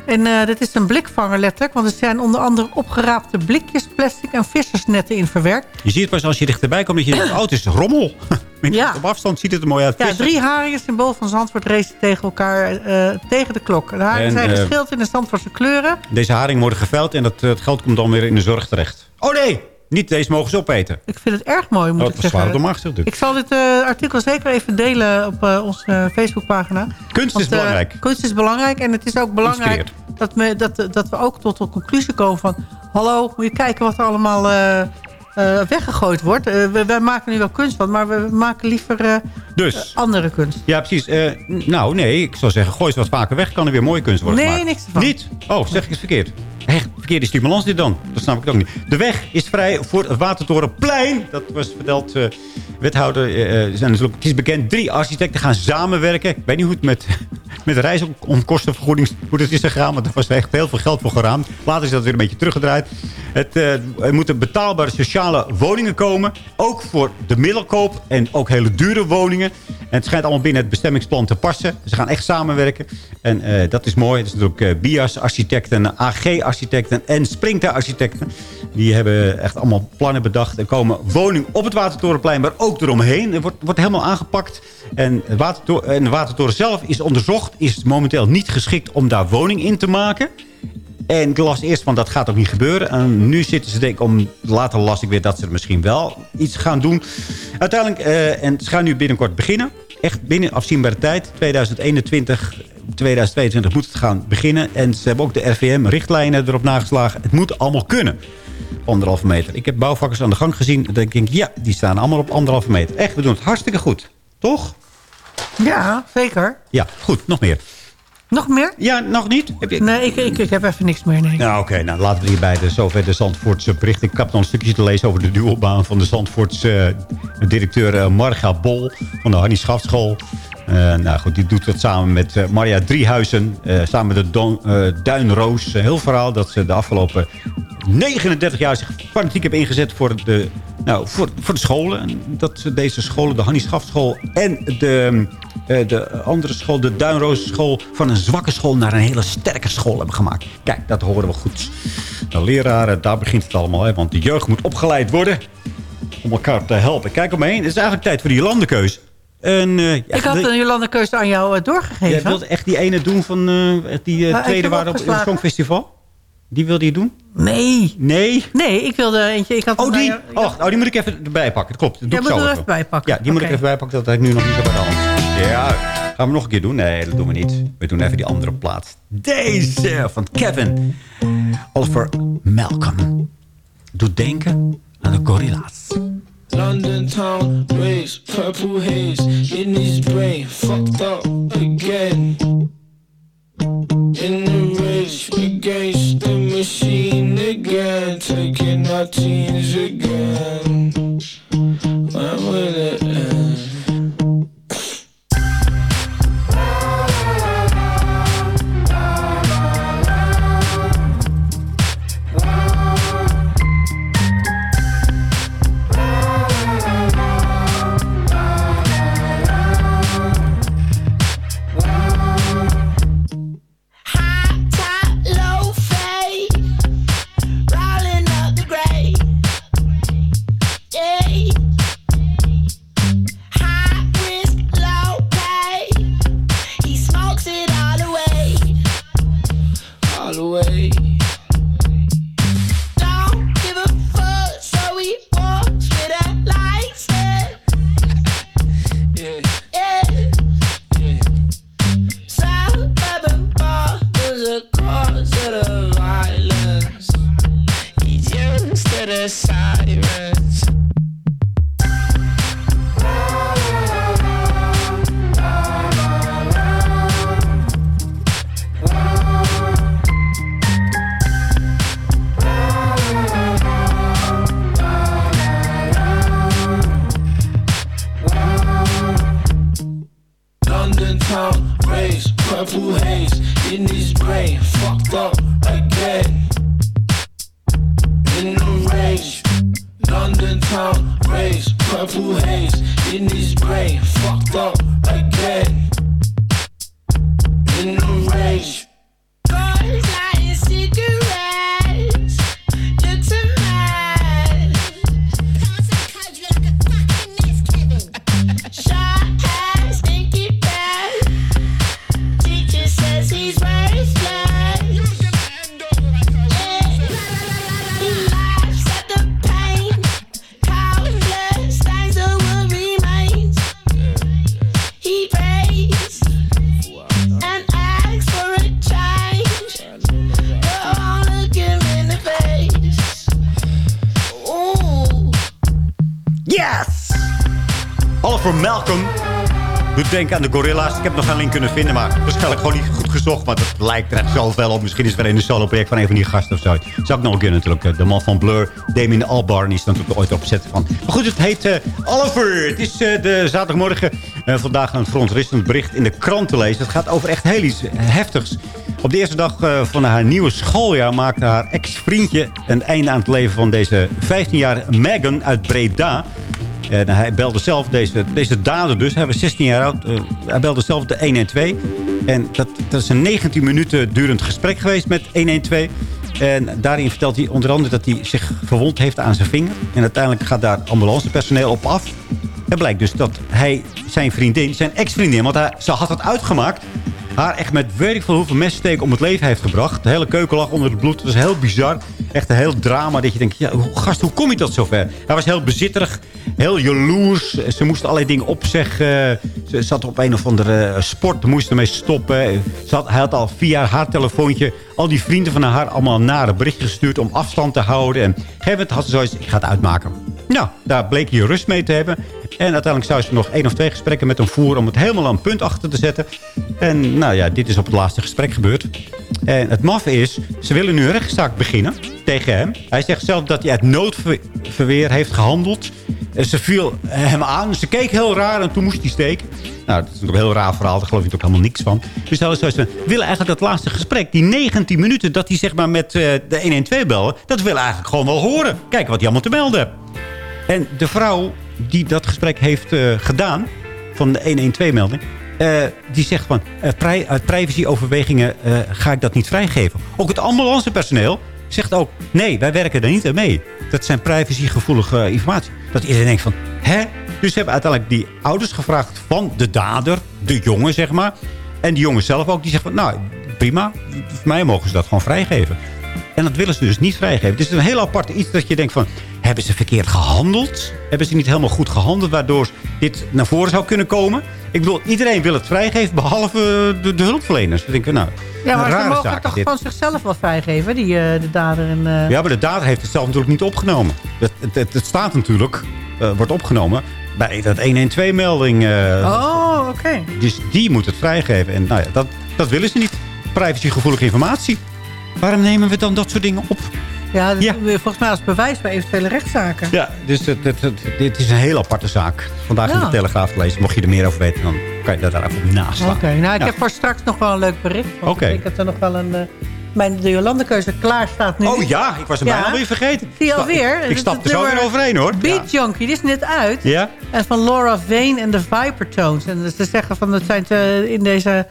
En eh dit is een blikvanger letterlijk. Want er zijn onder andere opgeraapte blikjes, plastic en vissersnetten in verwerkt. Je ziet het pas als je dichterbij komt. Dat je denkt, oh, het is rommel. Ja. Op afstand ziet het er mooi uit. Ja, drie haringen, symbool van Zandvoort, racen tegen elkaar eh, tegen de klok. De haringen En, zijn eh, geschild in de Zandvoortse kleuren. Deze haringen worden geveld. En dat, eh, het geld komt dan weer in de zorg terecht. Oh nee, niet deze mogen ze opeten. Ik vind het erg mooi, moet Oh, ik zeggen. Ik zal dit artikel zeker even delen op eh, onze Facebookpagina. Kunst is Want, belangrijk. kunst is belangrijk. En het is ook belangrijk dat we, dat, dat we ook tot de conclusie komen van... hallo, moet je kijken wat er allemaal eh, weggegooid wordt. Eh, we, wij maken nu wel kunst van, maar we maken liever eh, Dus. andere kunst. Ja, precies. Nou, nee, ik zou zeggen, gooi eens wat vaker weg. Kan er weer mooie kunst worden Nee, gemaakt. niks ervan. Niet? Oh, zeg ik het verkeerd. Echt, verkeerde stimulans dit dan? Dat snap ik ook niet. De weg is vrij voor het Watertorenplein. Dat was verteld. wethouder, het is bekend, drie architecten gaan samenwerken. Ik weet niet hoe het met met reisomkostenvergoeding hoe dat is gegaan. Want er was echt heel veel geld voor geraamd. Later is dat weer een beetje teruggedraaid. Het, eh, er moeten betaalbare sociale woningen komen. Ook voor de middelkoop en ook hele dure woningen. En het schijnt allemaal binnen het bestemmingsplan te passen. Ze gaan echt samenwerken. En eh, dat is mooi. Het is natuurlijk eh, BIAS-architecten, AG-architecten en Springta-architecten. Die hebben echt allemaal plannen bedacht. Er komen woningen op het Watertorenplein, maar ook eromheen. Er wordt, wordt helemaal aangepakt. En, het watertoren, en de Watertoren zelf is onderzocht. Is momenteel niet geschikt om daar woning in te maken. En ik las eerst van dat gaat ook niet gebeuren. En nu zitten ze denk ik om... Later las ik weer dat ze er misschien wel iets gaan doen. Uiteindelijk, eh, en ze gaan nu binnenkort beginnen. Echt binnen afzienbare tijd. 2021, 2022 moet het gaan beginnen. En ze hebben ook de RVM-richtlijnen erop nageslagen. Het moet allemaal kunnen. Anderhalve meter. Ik heb bouwvakkers aan de gang gezien. Dan denk ik, ja, die staan allemaal op anderhalve meter. Echt, we doen het hartstikke goed. Toch? Ja, zeker. Ja, goed. Nog meer. Nog meer? Ja, nog niet? Heb je... Nee, ik, ik, ik heb even niks meer. Nee. Nou, oké. nou, laten we hier bij de, zover de Zandvoortse bericht. Ik heb nog een stukje te lezen over de duelbaan van de Zandvoortse eh, directeur eh, Marga Bol van de Hannie Schafschool. Eh, nou goed, die doet dat samen met eh, Maria Driehuizen. eh, samen met de Duinroos. Heel verhaal dat ze de afgelopen 39 jaar zich fanatiek hebben ingezet voor de, nou, voor, voor de scholen. En dat ze deze scholen, de Hannie Schafschool en de, de andere school, de Duinroos school... van een zwakke school naar een hele sterke school hebben gemaakt. Kijk, dat horen we goed. De leraren, daar begint het allemaal. Hè, want de jeugd moet opgeleid worden om elkaar te helpen. Kijk om me heen. Het is eigenlijk tijd voor die landenkeus. En, eh, ja, ik had de- een Jolanda Keus aan jou eh, doorgegeven. Jij wilde echt die ene doen van eh, die tweede waarde op het. Songfestival? Die wilde je doen? Nee. Nee? Nee, ik wilde eentje... Ik had Oh, die? Oh, oh, die moet ik even erbij pakken. Dat klopt. Dat doe ik moet zo er even bij pakken. Ja, die moet ik even bijpakken. Dat heb ik nu nog niet zo bij de hand. Ja, gaan we nog een keer doen? Nee, dat doen we niet. We doen even die andere plaat. Deze van Kevin. Oliver Malcolm. Doet denken aan de gorilla's. London town, race, purple haze in his brain, fucked up again. In the race against the machine again, taking our teens again. Will it aan de gorilla's. Ik heb nog geen link kunnen vinden, maar waarschijnlijk gewoon niet goed gezocht. Maar het lijkt er echt zoveel op. Misschien is het wel in een solo-project van een van die gasten of zo. Zou ik nog kunnen natuurlijk. De man van Blur, Damien Albarn, is natuurlijk ooit opzet van. Maar goed, het heet eh, Oliver. Het is eh, de zaterdagmorgen. Eh, vandaag een verontrustend bericht in de krant te lezen. Het gaat over echt heel iets heftigs. Op de eerste dag eh, van haar nieuwe schooljaar maakte haar ex-vriendje een einde aan het leven van deze 15-jarige Megan uit Breda. Hij belde zelf, deze, deze dader dus, hij was 16 jaar oud. eh, hij belde zelf de 112. En dat, dat is een 19 minuten durend gesprek geweest met 112. En daarin vertelt hij onder andere dat hij zich verwond heeft aan zijn vinger. En uiteindelijk gaat daar ambulancepersoneel op af. Het blijkt dus dat hij zijn vriendin, zijn ex-vriendin... want hij, ze had het uitgemaakt... haar echt met weet ik veel hoeveel messteken om het leven heeft gebracht. De hele keuken lag onder het bloed. Dat is heel bizar. Echt een heel drama dat je denkt... Ja, gast, hoe kom je tot zover? Hij was heel bezitterig, heel jaloers. Ze moest allerlei dingen opzeggen. Ze zat op een of andere sport, moest ermee stoppen. Ze hij had al via haar telefoontje... al die vrienden van haar allemaal nare berichtjes gestuurd... om afstand te houden. En op een had ze zoiets... ik ga het uitmaken. Nou, daar bleek hij rust mee te hebben. En uiteindelijk zou ze nog één of twee gesprekken met hem voeren... om het helemaal aan punt achter te zetten. En nou ja, dit is op het laatste gesprek gebeurd. En het maffe is, ze willen nu een rechtszaak beginnen tegen hem. Hij zegt zelf dat hij uit noodverweer heeft gehandeld. Ze viel hem aan. Ze keek heel raar en toen moest hij steken. Nou, dat is een heel raar verhaal. Daar geloof ik ook helemaal niks van. Dus van, we willen eigenlijk dat laatste gesprek... die 19 minuten dat hij zeg maar met eh, de 112 belde... dat willen eigenlijk gewoon wel horen. Kijken wat hij allemaal te melden. En de vrouw die dat gesprek heeft eh, gedaan... van de 112-melding... die zegt van, eh, pri- uit privacyoverwegingen eh, ga ik dat niet vrijgeven. Ook het ambulancepersoneel zegt ook... nee, wij werken er niet aan mee. Dat zijn privacygevoelige eh, informatie. Dat iedereen denkt van, hè? Dus ze hebben uiteindelijk die ouders gevraagd van de dader, de jongen zeg maar. En die jongen zelf ook, die zegt van, nou prima, voor mij mogen ze dat gewoon vrijgeven. En dat willen ze dus niet vrijgeven. Het is een heel apart iets dat je denkt van... hebben ze verkeerd gehandeld? Hebben ze niet helemaal goed gehandeld... waardoor dit naar voren zou kunnen komen? Ik bedoel, iedereen wil het vrijgeven... behalve de, de hulpverleners. Dan denk ik, nou, Ja, maar ze mogen het toch dit. van zichzelf wel vrijgeven, die, eh, de dader. En, eh, Ja, maar de dader heeft het zelf natuurlijk niet opgenomen. Het, het, het, het staat natuurlijk, eh, wordt opgenomen... bij dat 112-melding. Oh, oké. Dus die moet het vrijgeven. En nou ja, dat, dat willen ze niet. Privacygevoelige informatie. Waarom nemen we dan dat soort dingen op? Ja, dat doen we volgens mij als bewijs bij eventuele rechtszaken. Ja, dus het, het, het- dit is een heel aparte zaak. Vandaag in Ja. de Telegraaf gelezen. Mocht je er meer over weten, dan kan je daar even op naslaan. Oké, nou ik Ja. heb voor straks nog wel een leuk bericht. Oké. ik denk dat er nog wel een... eh, mijn de Jolandekeuze klaar staat nu. Oh ja, ik was hem bijna alweer vergeten. Zie je alweer? ik stap er zo weer overheen, hoor. Beat Junkie, die is net uit. Ja? En van Laura Vane en de Vipertones. En ze zeggen van dat zijn te- in deze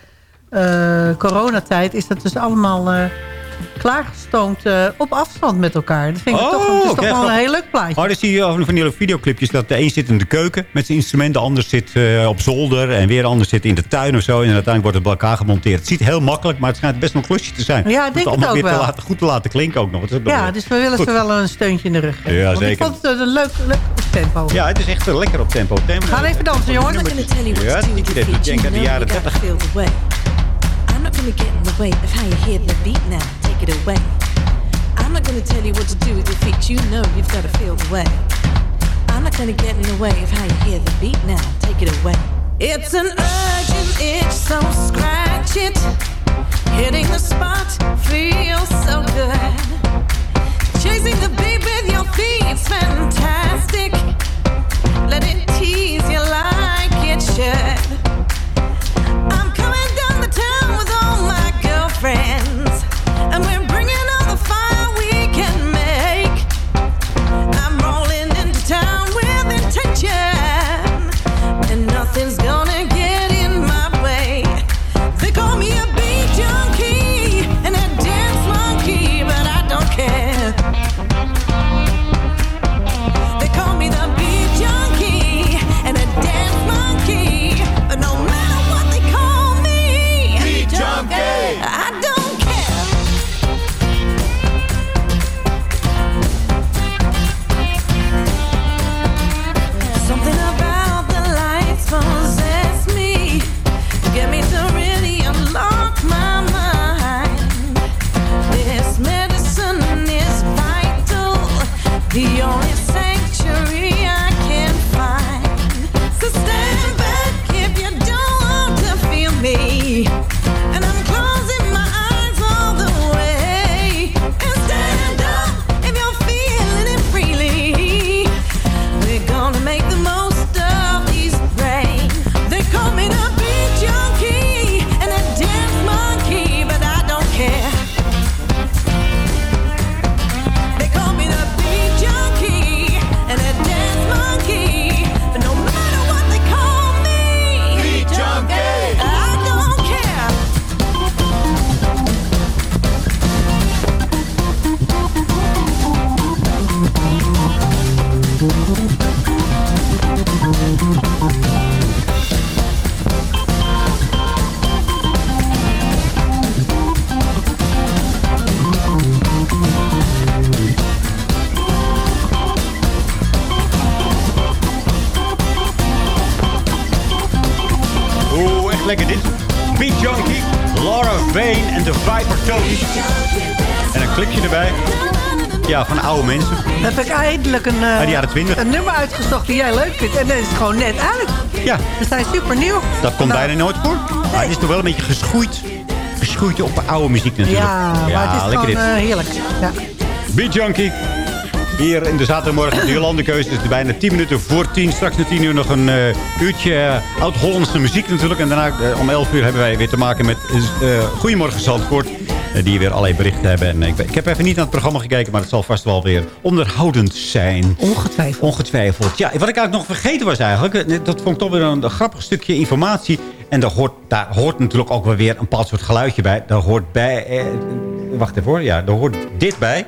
eh, coronatijd is dat dus allemaal eh, klaargestoomd eh, op afstand met elkaar. Dat vind ik toch, dat is oké, toch wel een grappig. heel leuk plaatje. Oh, dan zie je van die videoclipjes dat de een zit in de keuken met zijn instrument, de ander zit eh, op zolder en weer de ander zit in de tuin of zo. En uiteindelijk wordt het bij elkaar gemonteerd. Het ziet heel makkelijk, maar het schijnt best wel een klusje te zijn. Ja, ik Om denk het allemaal ook weer te laten, goed te laten klinken ook nog. Dat is ook nog Ja, dus we willen Goed. ze wel een steuntje in de rug geven. Ja, Want zeker. Ik vond het een leuk, leuk tempo. Ja, het is echt lekker op tempo. tempo. We gaan even dansen, jongens. Ja, ik denk aan de jaren 30. feel the way. I'm not gonna get in the way of how you hear the beat now. Take it away. I'm not gonna tell you what to do with your feet. You know you've gotta feel the way. I'm not gonna get in the way of how you hear the beat now. Take it away. It's an urgent itch, so scratch it. Hitting the spot feels so good. Chasing the beat with your feet's fantastic. Let it tease you like it should. I'm coming down the town with all my girlfriends, een, eh, Uit de jaren 20. een nummer uitgezocht die jij leuk vindt. En dat is gewoon net uit. Ja. Ze zijn super nieuw. Dat komt bijna nooit voor. Maar het is toch wel een beetje geschoeid. Geschoeid op oude muziek natuurlijk. Ja, maar het is lekker gewoon dit. eh, heerlijk. Ja. Beat Junkie. Hier in de zaterdagmorgen de Jolandekeuze. Het is bijna 10 minuten voor 10. Straks na 10 uur nog een eh, uurtje oud-Hollandse muziek natuurlijk. En daarna om 11 uur hebben wij weer te maken met Goedemorgen Zandvoort. Eh, die weer allerlei berichten hebben. En ik, ik heb even niet naar het programma gekeken. Maar het zal vast wel weer onderhoudend zijn. Ongetwijfeld. Ongetwijfeld. Ja, wat ik eigenlijk nog vergeten was eigenlijk. eh, Dat vond ik toch weer een, een grappig stukje informatie. En daar hoort, daar hoort natuurlijk ook wel weer een bepaald soort geluidje bij. Daar hoort bij... Eh, wacht even hoor. Ja, daar hoort dit bij.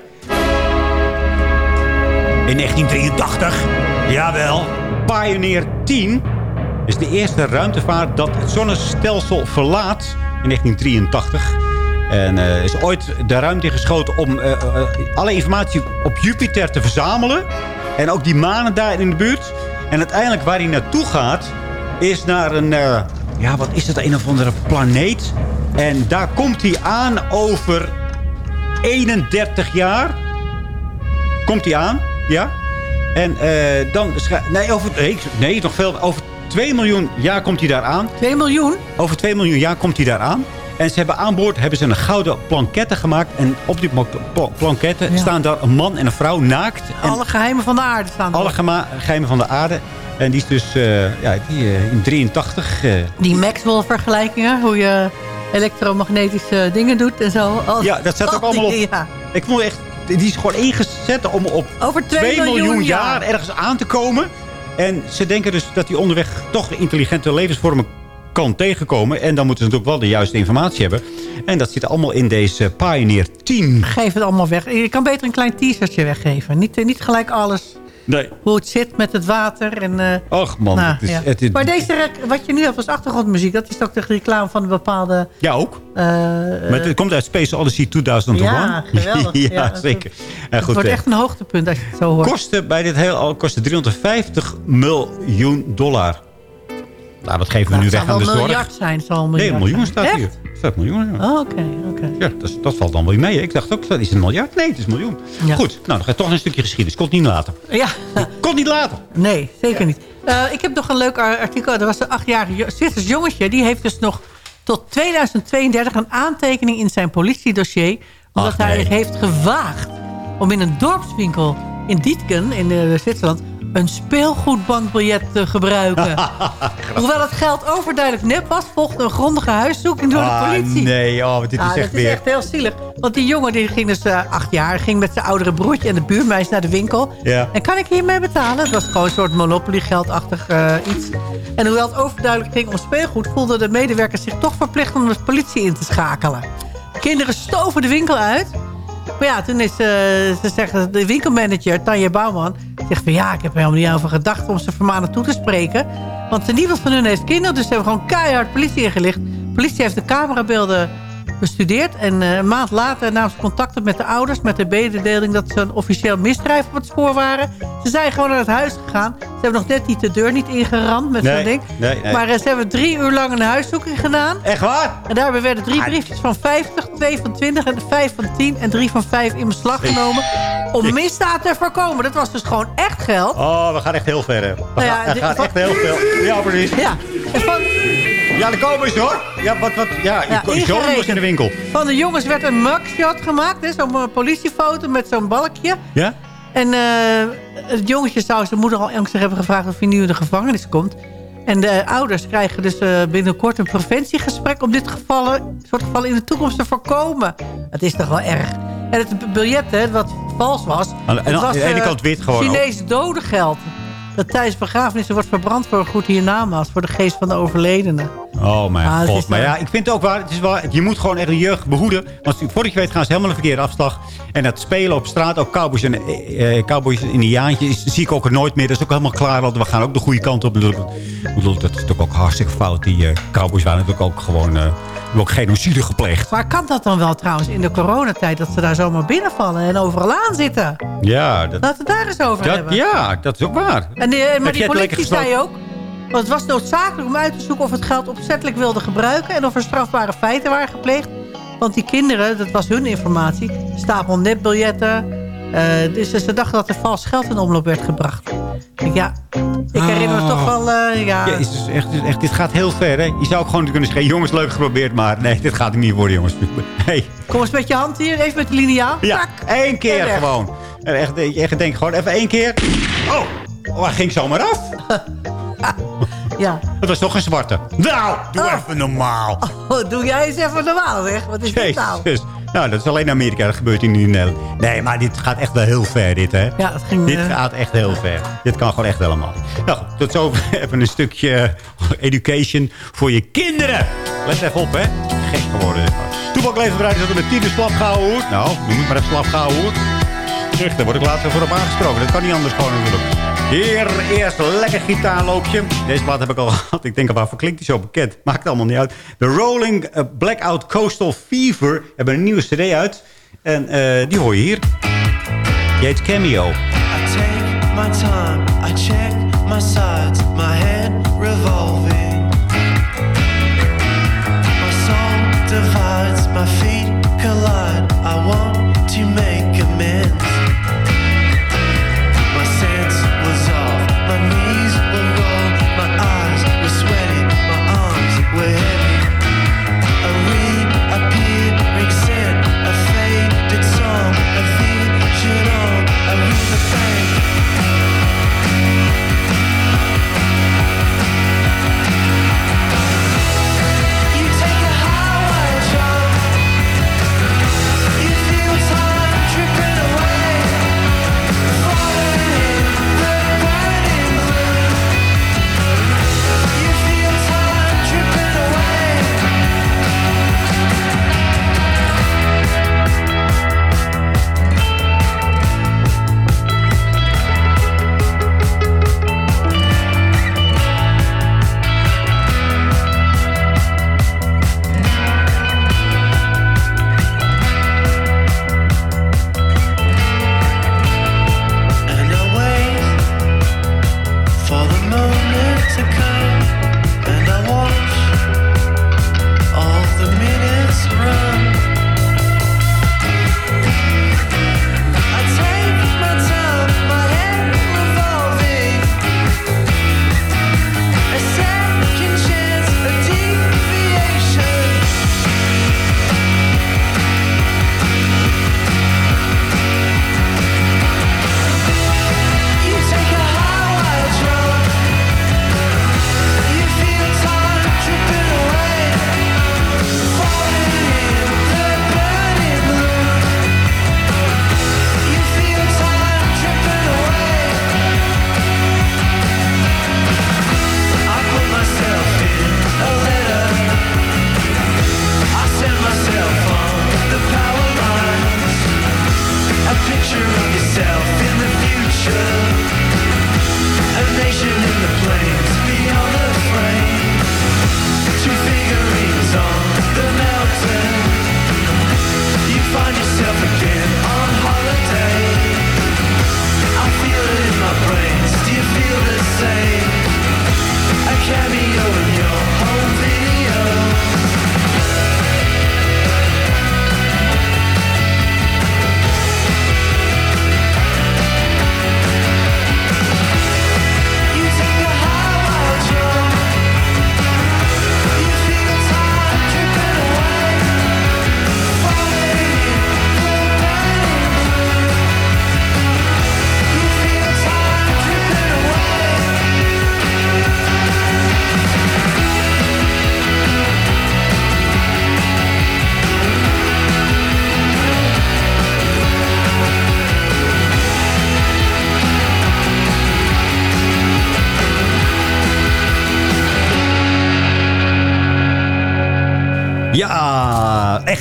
In 1983, jawel, Pioneer 10 is de eerste ruimtevaart dat het zonnestelsel verlaat in 1983. En eh, is ooit de ruimte ingeschoten om eh, eh, alle informatie op Jupiter te verzamelen. En ook die manen daar in de buurt. En uiteindelijk waar hij naartoe gaat, is naar een... ja, wat is het? Een of andere planeet. En daar komt hij aan over 31 jaar komt hij aan, ja. En dan... Nee, over, nee, nee, nog veel. Over 2 miljoen jaar komt hij daar aan. 2 miljoen? Over 2 miljoen jaar komt hij daar aan. En ze hebben aan boord hebben ze een gouden planketten gemaakt. En op die pla- pla- planketten Ja. staan daar een man en een vrouw naakt. En Alle geheimen van de aarde staan alle geheimen van de aarde. En die is dus eh, ja, die, eh, in 83... eh, Die Maxwell-vergelijkingen, hoe je elektromagnetische dingen doet en zo. Al- ja, dat staat ook al die- allemaal op. Ja. Ik vond echt... Die is gewoon ingezet om op Over 2 2 miljoen, miljoen jaar jaar. ergens aan te komen. En ze denken dus dat hij onderweg toch intelligente levensvormen kan tegenkomen. En dan moeten ze natuurlijk wel de juiste informatie hebben. En dat zit allemaal in deze Pioneer 10. Geef het allemaal weg. Je kan beter een klein teasertje weggeven. Niet, eh, niet gelijk alles Nee. hoe het zit met het water. En, eh, Och man, nou, het is, ja. het is- Maar deze, wat je nu hebt als achtergrondmuziek... dat is ook de reclame van een bepaalde... Ja, ook. eh, maar het komt uit Space Odyssey 2001. Ja, geweldig. ja, zeker. Het goed, wordt echt een hoogtepunt als je het zo hoort. Kosten bij dit heel al kosten 350 miljoen dollar. Nou, dat geven we Nou, nu het weg aan de zorg. miljard zijn. Zal een Nee, miljard een miljoen staat Echt? hier. staat miljoen, ja. Oh, Oké, oké. Ja, dat, dat valt dan wel mee. Ik dacht ook, dat is een miljard. Nee, het is een miljoen. Ja. Goed, nou, dan ga je toch een stukje geschiedenis. Kon het niet later. Ja. Kon niet later. Nee, zeker niet. Eh, ik heb nog een leuk ar- artikel. Er was een achtjarige Zwitsers jongetje. Die heeft dus nog tot 2032 een aantekening in zijn politiedossier. Omdat Ach, hij nee. heeft gewaagd om in een dorpswinkel in Dietken, in eh, Zwitserland... een speelgoedbankbiljet te gebruiken. Hoewel het geld overduidelijk nep was... volgde een grondige huiszoeking door de Ah, politie. nee, oh, dit is Ah, echt dat is weer... echt heel zielig. Want die jongen die ging dus eh, acht jaar... ging met zijn oudere broertje en de buurmeisje naar de winkel. Ja. En kan ik hiermee betalen? Het was gewoon een soort Monopoly-geldachtig eh, iets. En hoewel het overduidelijk ging om speelgoed... voelden de medewerkers zich toch verplicht om de politie in te schakelen. Kinderen stoven de winkel uit. Maar ja, toen is, eh, ze zeggen, de winkelmanager, Tanja Bouwman... zegt van ja, ik heb er helemaal niet over gedacht om ze vermanen toe te spreken. Want niemand van hun heeft kinderen, dus ze hebben gewoon keihard politie ingelicht. De politie heeft de camerabeelden bestudeerd. En eh, een maand later namen ze contact op met de ouders... met de mededeling dat ze een officieel misdrijf op het spoor waren. Ze zijn gewoon naar het huis gegaan. Ze hebben nog net niet de deur niet ingeramd met Nee, zo'n ding. nee, nee. Maar eh, ze hebben drie uur lang een huiszoeking gedaan. Echt waar? En daarbij werden drie briefjes van 50, twee van 20 en vijf van 10 en drie van 5 in beslag genomen. Om misdaad te voorkomen. Dat was dus gewoon echt geld. Oh, we gaan echt heel ver. hè. We Nou ja, gaan, gaat wat- echt heel veel. Ja, precies. Ja, en van, Ja, daar komen ze hoor. Ja, wat, wat, ja, Ja, je was in de winkel. van de jongens werd een mugshot gemaakt. Zo'n eh, politiefoto met zo'n balkje. Ja? En eh, het jongetje zou zijn moeder al angstig hebben gevraagd of hij nu in de gevangenis komt. En de ouders krijgen dus eh, binnenkort een preventiegesprek... om dit gevallen, soort gevallen in de toekomst te voorkomen. Het is toch wel erg. En het biljet, hè, wat vals was... Aan de- en het aan was, de ene eh, kant wit gewoon. Chinees dodengeld. Dat tijdens begrafenissen wordt verbrand voor een goed hiernamaals... voor de geest van de overledene. Oh mijn Ah, god. Maar eh, ja, ik vind het ook waar. Het is waar je moet gewoon echt de jeugd behoeden. Want voordat je weet gaan ze helemaal een verkeerde afslag. En dat spelen op straat, ook cowboys en eh, eh, cowboys en indiaantjes, zie ik ook nooit meer. Dat is ook helemaal klaar. Want we gaan ook de goede kant op. Ik bedoel, dat is natuurlijk ook hartstikke fout. Die eh, cowboys waren natuurlijk ook gewoon... eh, ook genocide gepleegd. Maar kan dat dan wel trouwens in de coronatijd... dat ze daar zomaar binnenvallen en overal aan zitten? Ja, dat, Laten we het daar eens over dat, hebben. ja, dat is ook waar. En die, maar Heb die politie zei ook... Want het was noodzakelijk om uit te zoeken of het geld opzettelijk wilde gebruiken... en of er strafbare feiten waren gepleegd. Want die kinderen, dat was hun informatie, stapel nepbiljetten... eh, dus ze dachten dat er vals geld in omloop werd gebracht. Ja, ik herinner me toch wel... eh, ja, Jezus, echt, echt, dit gaat heel ver, hè? Je zou ook gewoon kunnen zeggen, jongens, leuk geprobeerd, maar nee, dit gaat niet worden, jongens. Hey. Kom eens met je hand hier, even met de liniaal. Ja, Tak. één keer En gewoon. En Echt, echt denk gewoon even één keer. Oh, oh hij ging zomaar af. Ja. Het was toch een zwarte. Nou, doe even normaal. Oh, doe jij eens even normaal, zeg. Wat is dit nou? Jezus. Nou, dat is alleen in Amerika. Dat gebeurt hier niet in Nederland. Nee, maar dit gaat echt wel heel ver, dit, hè? Ja, het ging... Dit eh, gaat echt heel ver. Dit kan gewoon echt helemaal niet. Nou tot zo even een stukje education voor je kinderen. Let even op, hè. Gek geworden. Toepak leven bereikt dat we met tien slap hoor. Nou, noem het maar even slap hoor. Echt, daar word ik later voor op aangesproken. Dat kan niet anders gewoon natuurlijk. Hier eerst een lekker gitaarloopje. Deze plaat heb ik al gehad. Ik denk, waarvoor klinkt die zo bekend? Maakt allemaal niet uit. De Rolling eh, Blackout Coastal Fever hebben een nieuwe cd uit. En eh, die hoor je hier. Die heet Cameo. I take my time, I check my sides, my head revolving. My soul divides, my feet collide. I want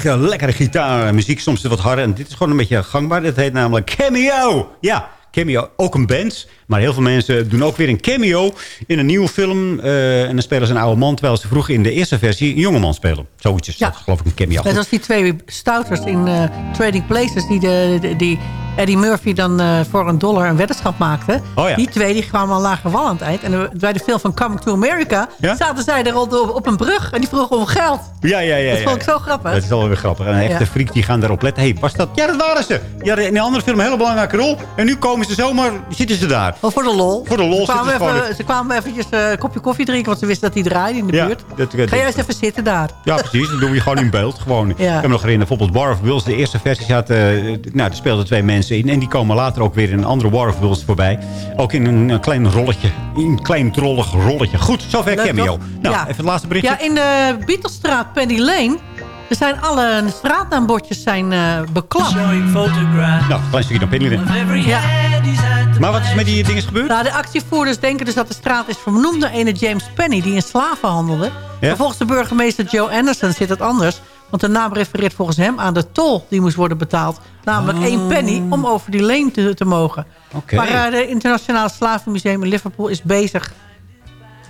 echt een lekkere gitaar. Muziek soms wat harder. En dit is gewoon een beetje gangbaar. Dit heet namelijk Cameo. Ja, Cameo, ook een band. Maar heel veel mensen doen ook weer een cameo in een nieuwe film. eh, en dan spelen ze een oude man. Terwijl ze vroeger in de eerste versie een jongeman spelen. Zoiets is dat, geloof ik, een cameo. Net als die twee stouters in eh, Trading Places... die, de- die Eddie Murphy dan eh, voor een dollar een weddenschap maakte. Oh ja. Die twee die kwamen al lager wal aan het eind. En bij de film van Coming to America Ja? zaten zij er al op, op een brug. En die vroegen om geld. Ja, ja, ja. Dat vond ik zo grappig. Dat is wel weer grappig. En een echte freak die gaan daarop letten. Hé, hey, was dat? Ja, dat waren ze. Ja, in een andere film een hele belangrijke rol. En nu komen ze zomaar, zitten ze daar. Of voor de lol. Voor de lol Ze kwamen, even, gewoon... ze kwamen eventjes eh, een kopje koffie drinken. Want ze wisten dat hij draaide in de buurt. dat- Ga jij eens even zitten daar. Ja, precies. Dat doe je gewoon in beeld. Gewoon. Ik heb nog herinnerd, bijvoorbeeld War of Wills. De eerste versie zaten, eh, nou, er speelden twee mensen in. En die komen later ook weer in een andere War of Wills voorbij. Ook in een, klein rolletje. In een klein drollig rolletje. Goed, zover Leuk, Cameo. toch? Nou, Ja. even het laatste berichtje. Ja, in de Beatlestraat Penny Lane... Er zijn alle straatnaambordjes zijn eh beklapt. Nou, klein stukje dan Penny Lane. Ja. Maar wat is met die dingen gebeurd? Nou, de actievoerders denken dus dat de straat is vernoemd naar ene James Penny... die in slaven handelde. Maar volgens de burgemeester Joe Anderson zit het anders. Want de naam refereert volgens hem aan de tol die moest worden betaald. Namelijk één penny om over die lane te, te mogen. Maar eh, de Internationale Slavenmuseum in Liverpool is bezig...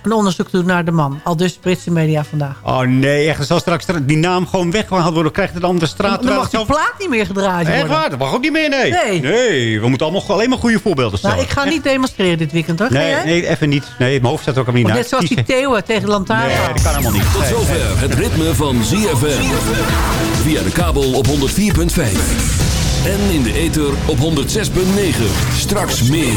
een onderzoek doen naar de man. Al dus Britse media vandaag. Oh nee, echt. Er zal straks die naam gewoon weggehaald worden. Krijgt het dan de straat... Dan mag zo- plaat niet meer gedraaid Echt worden. waar? Dat mag ook niet meer, nee. Nee. Nee, we moeten allemaal alleen maar goede voorbeelden stellen. Nou, ik ga niet demonstreren dit weekend, hoor. Nee, nee, even niet. Nee, mijn hoofd staat ook Of niet net zoals die Theeuwen tegen de lantaarn. Nee, dat kan helemaal niet. Tot zover het ritme van ZFM. Via de kabel op 104.5. En in de ether op 106.9. Straks meer.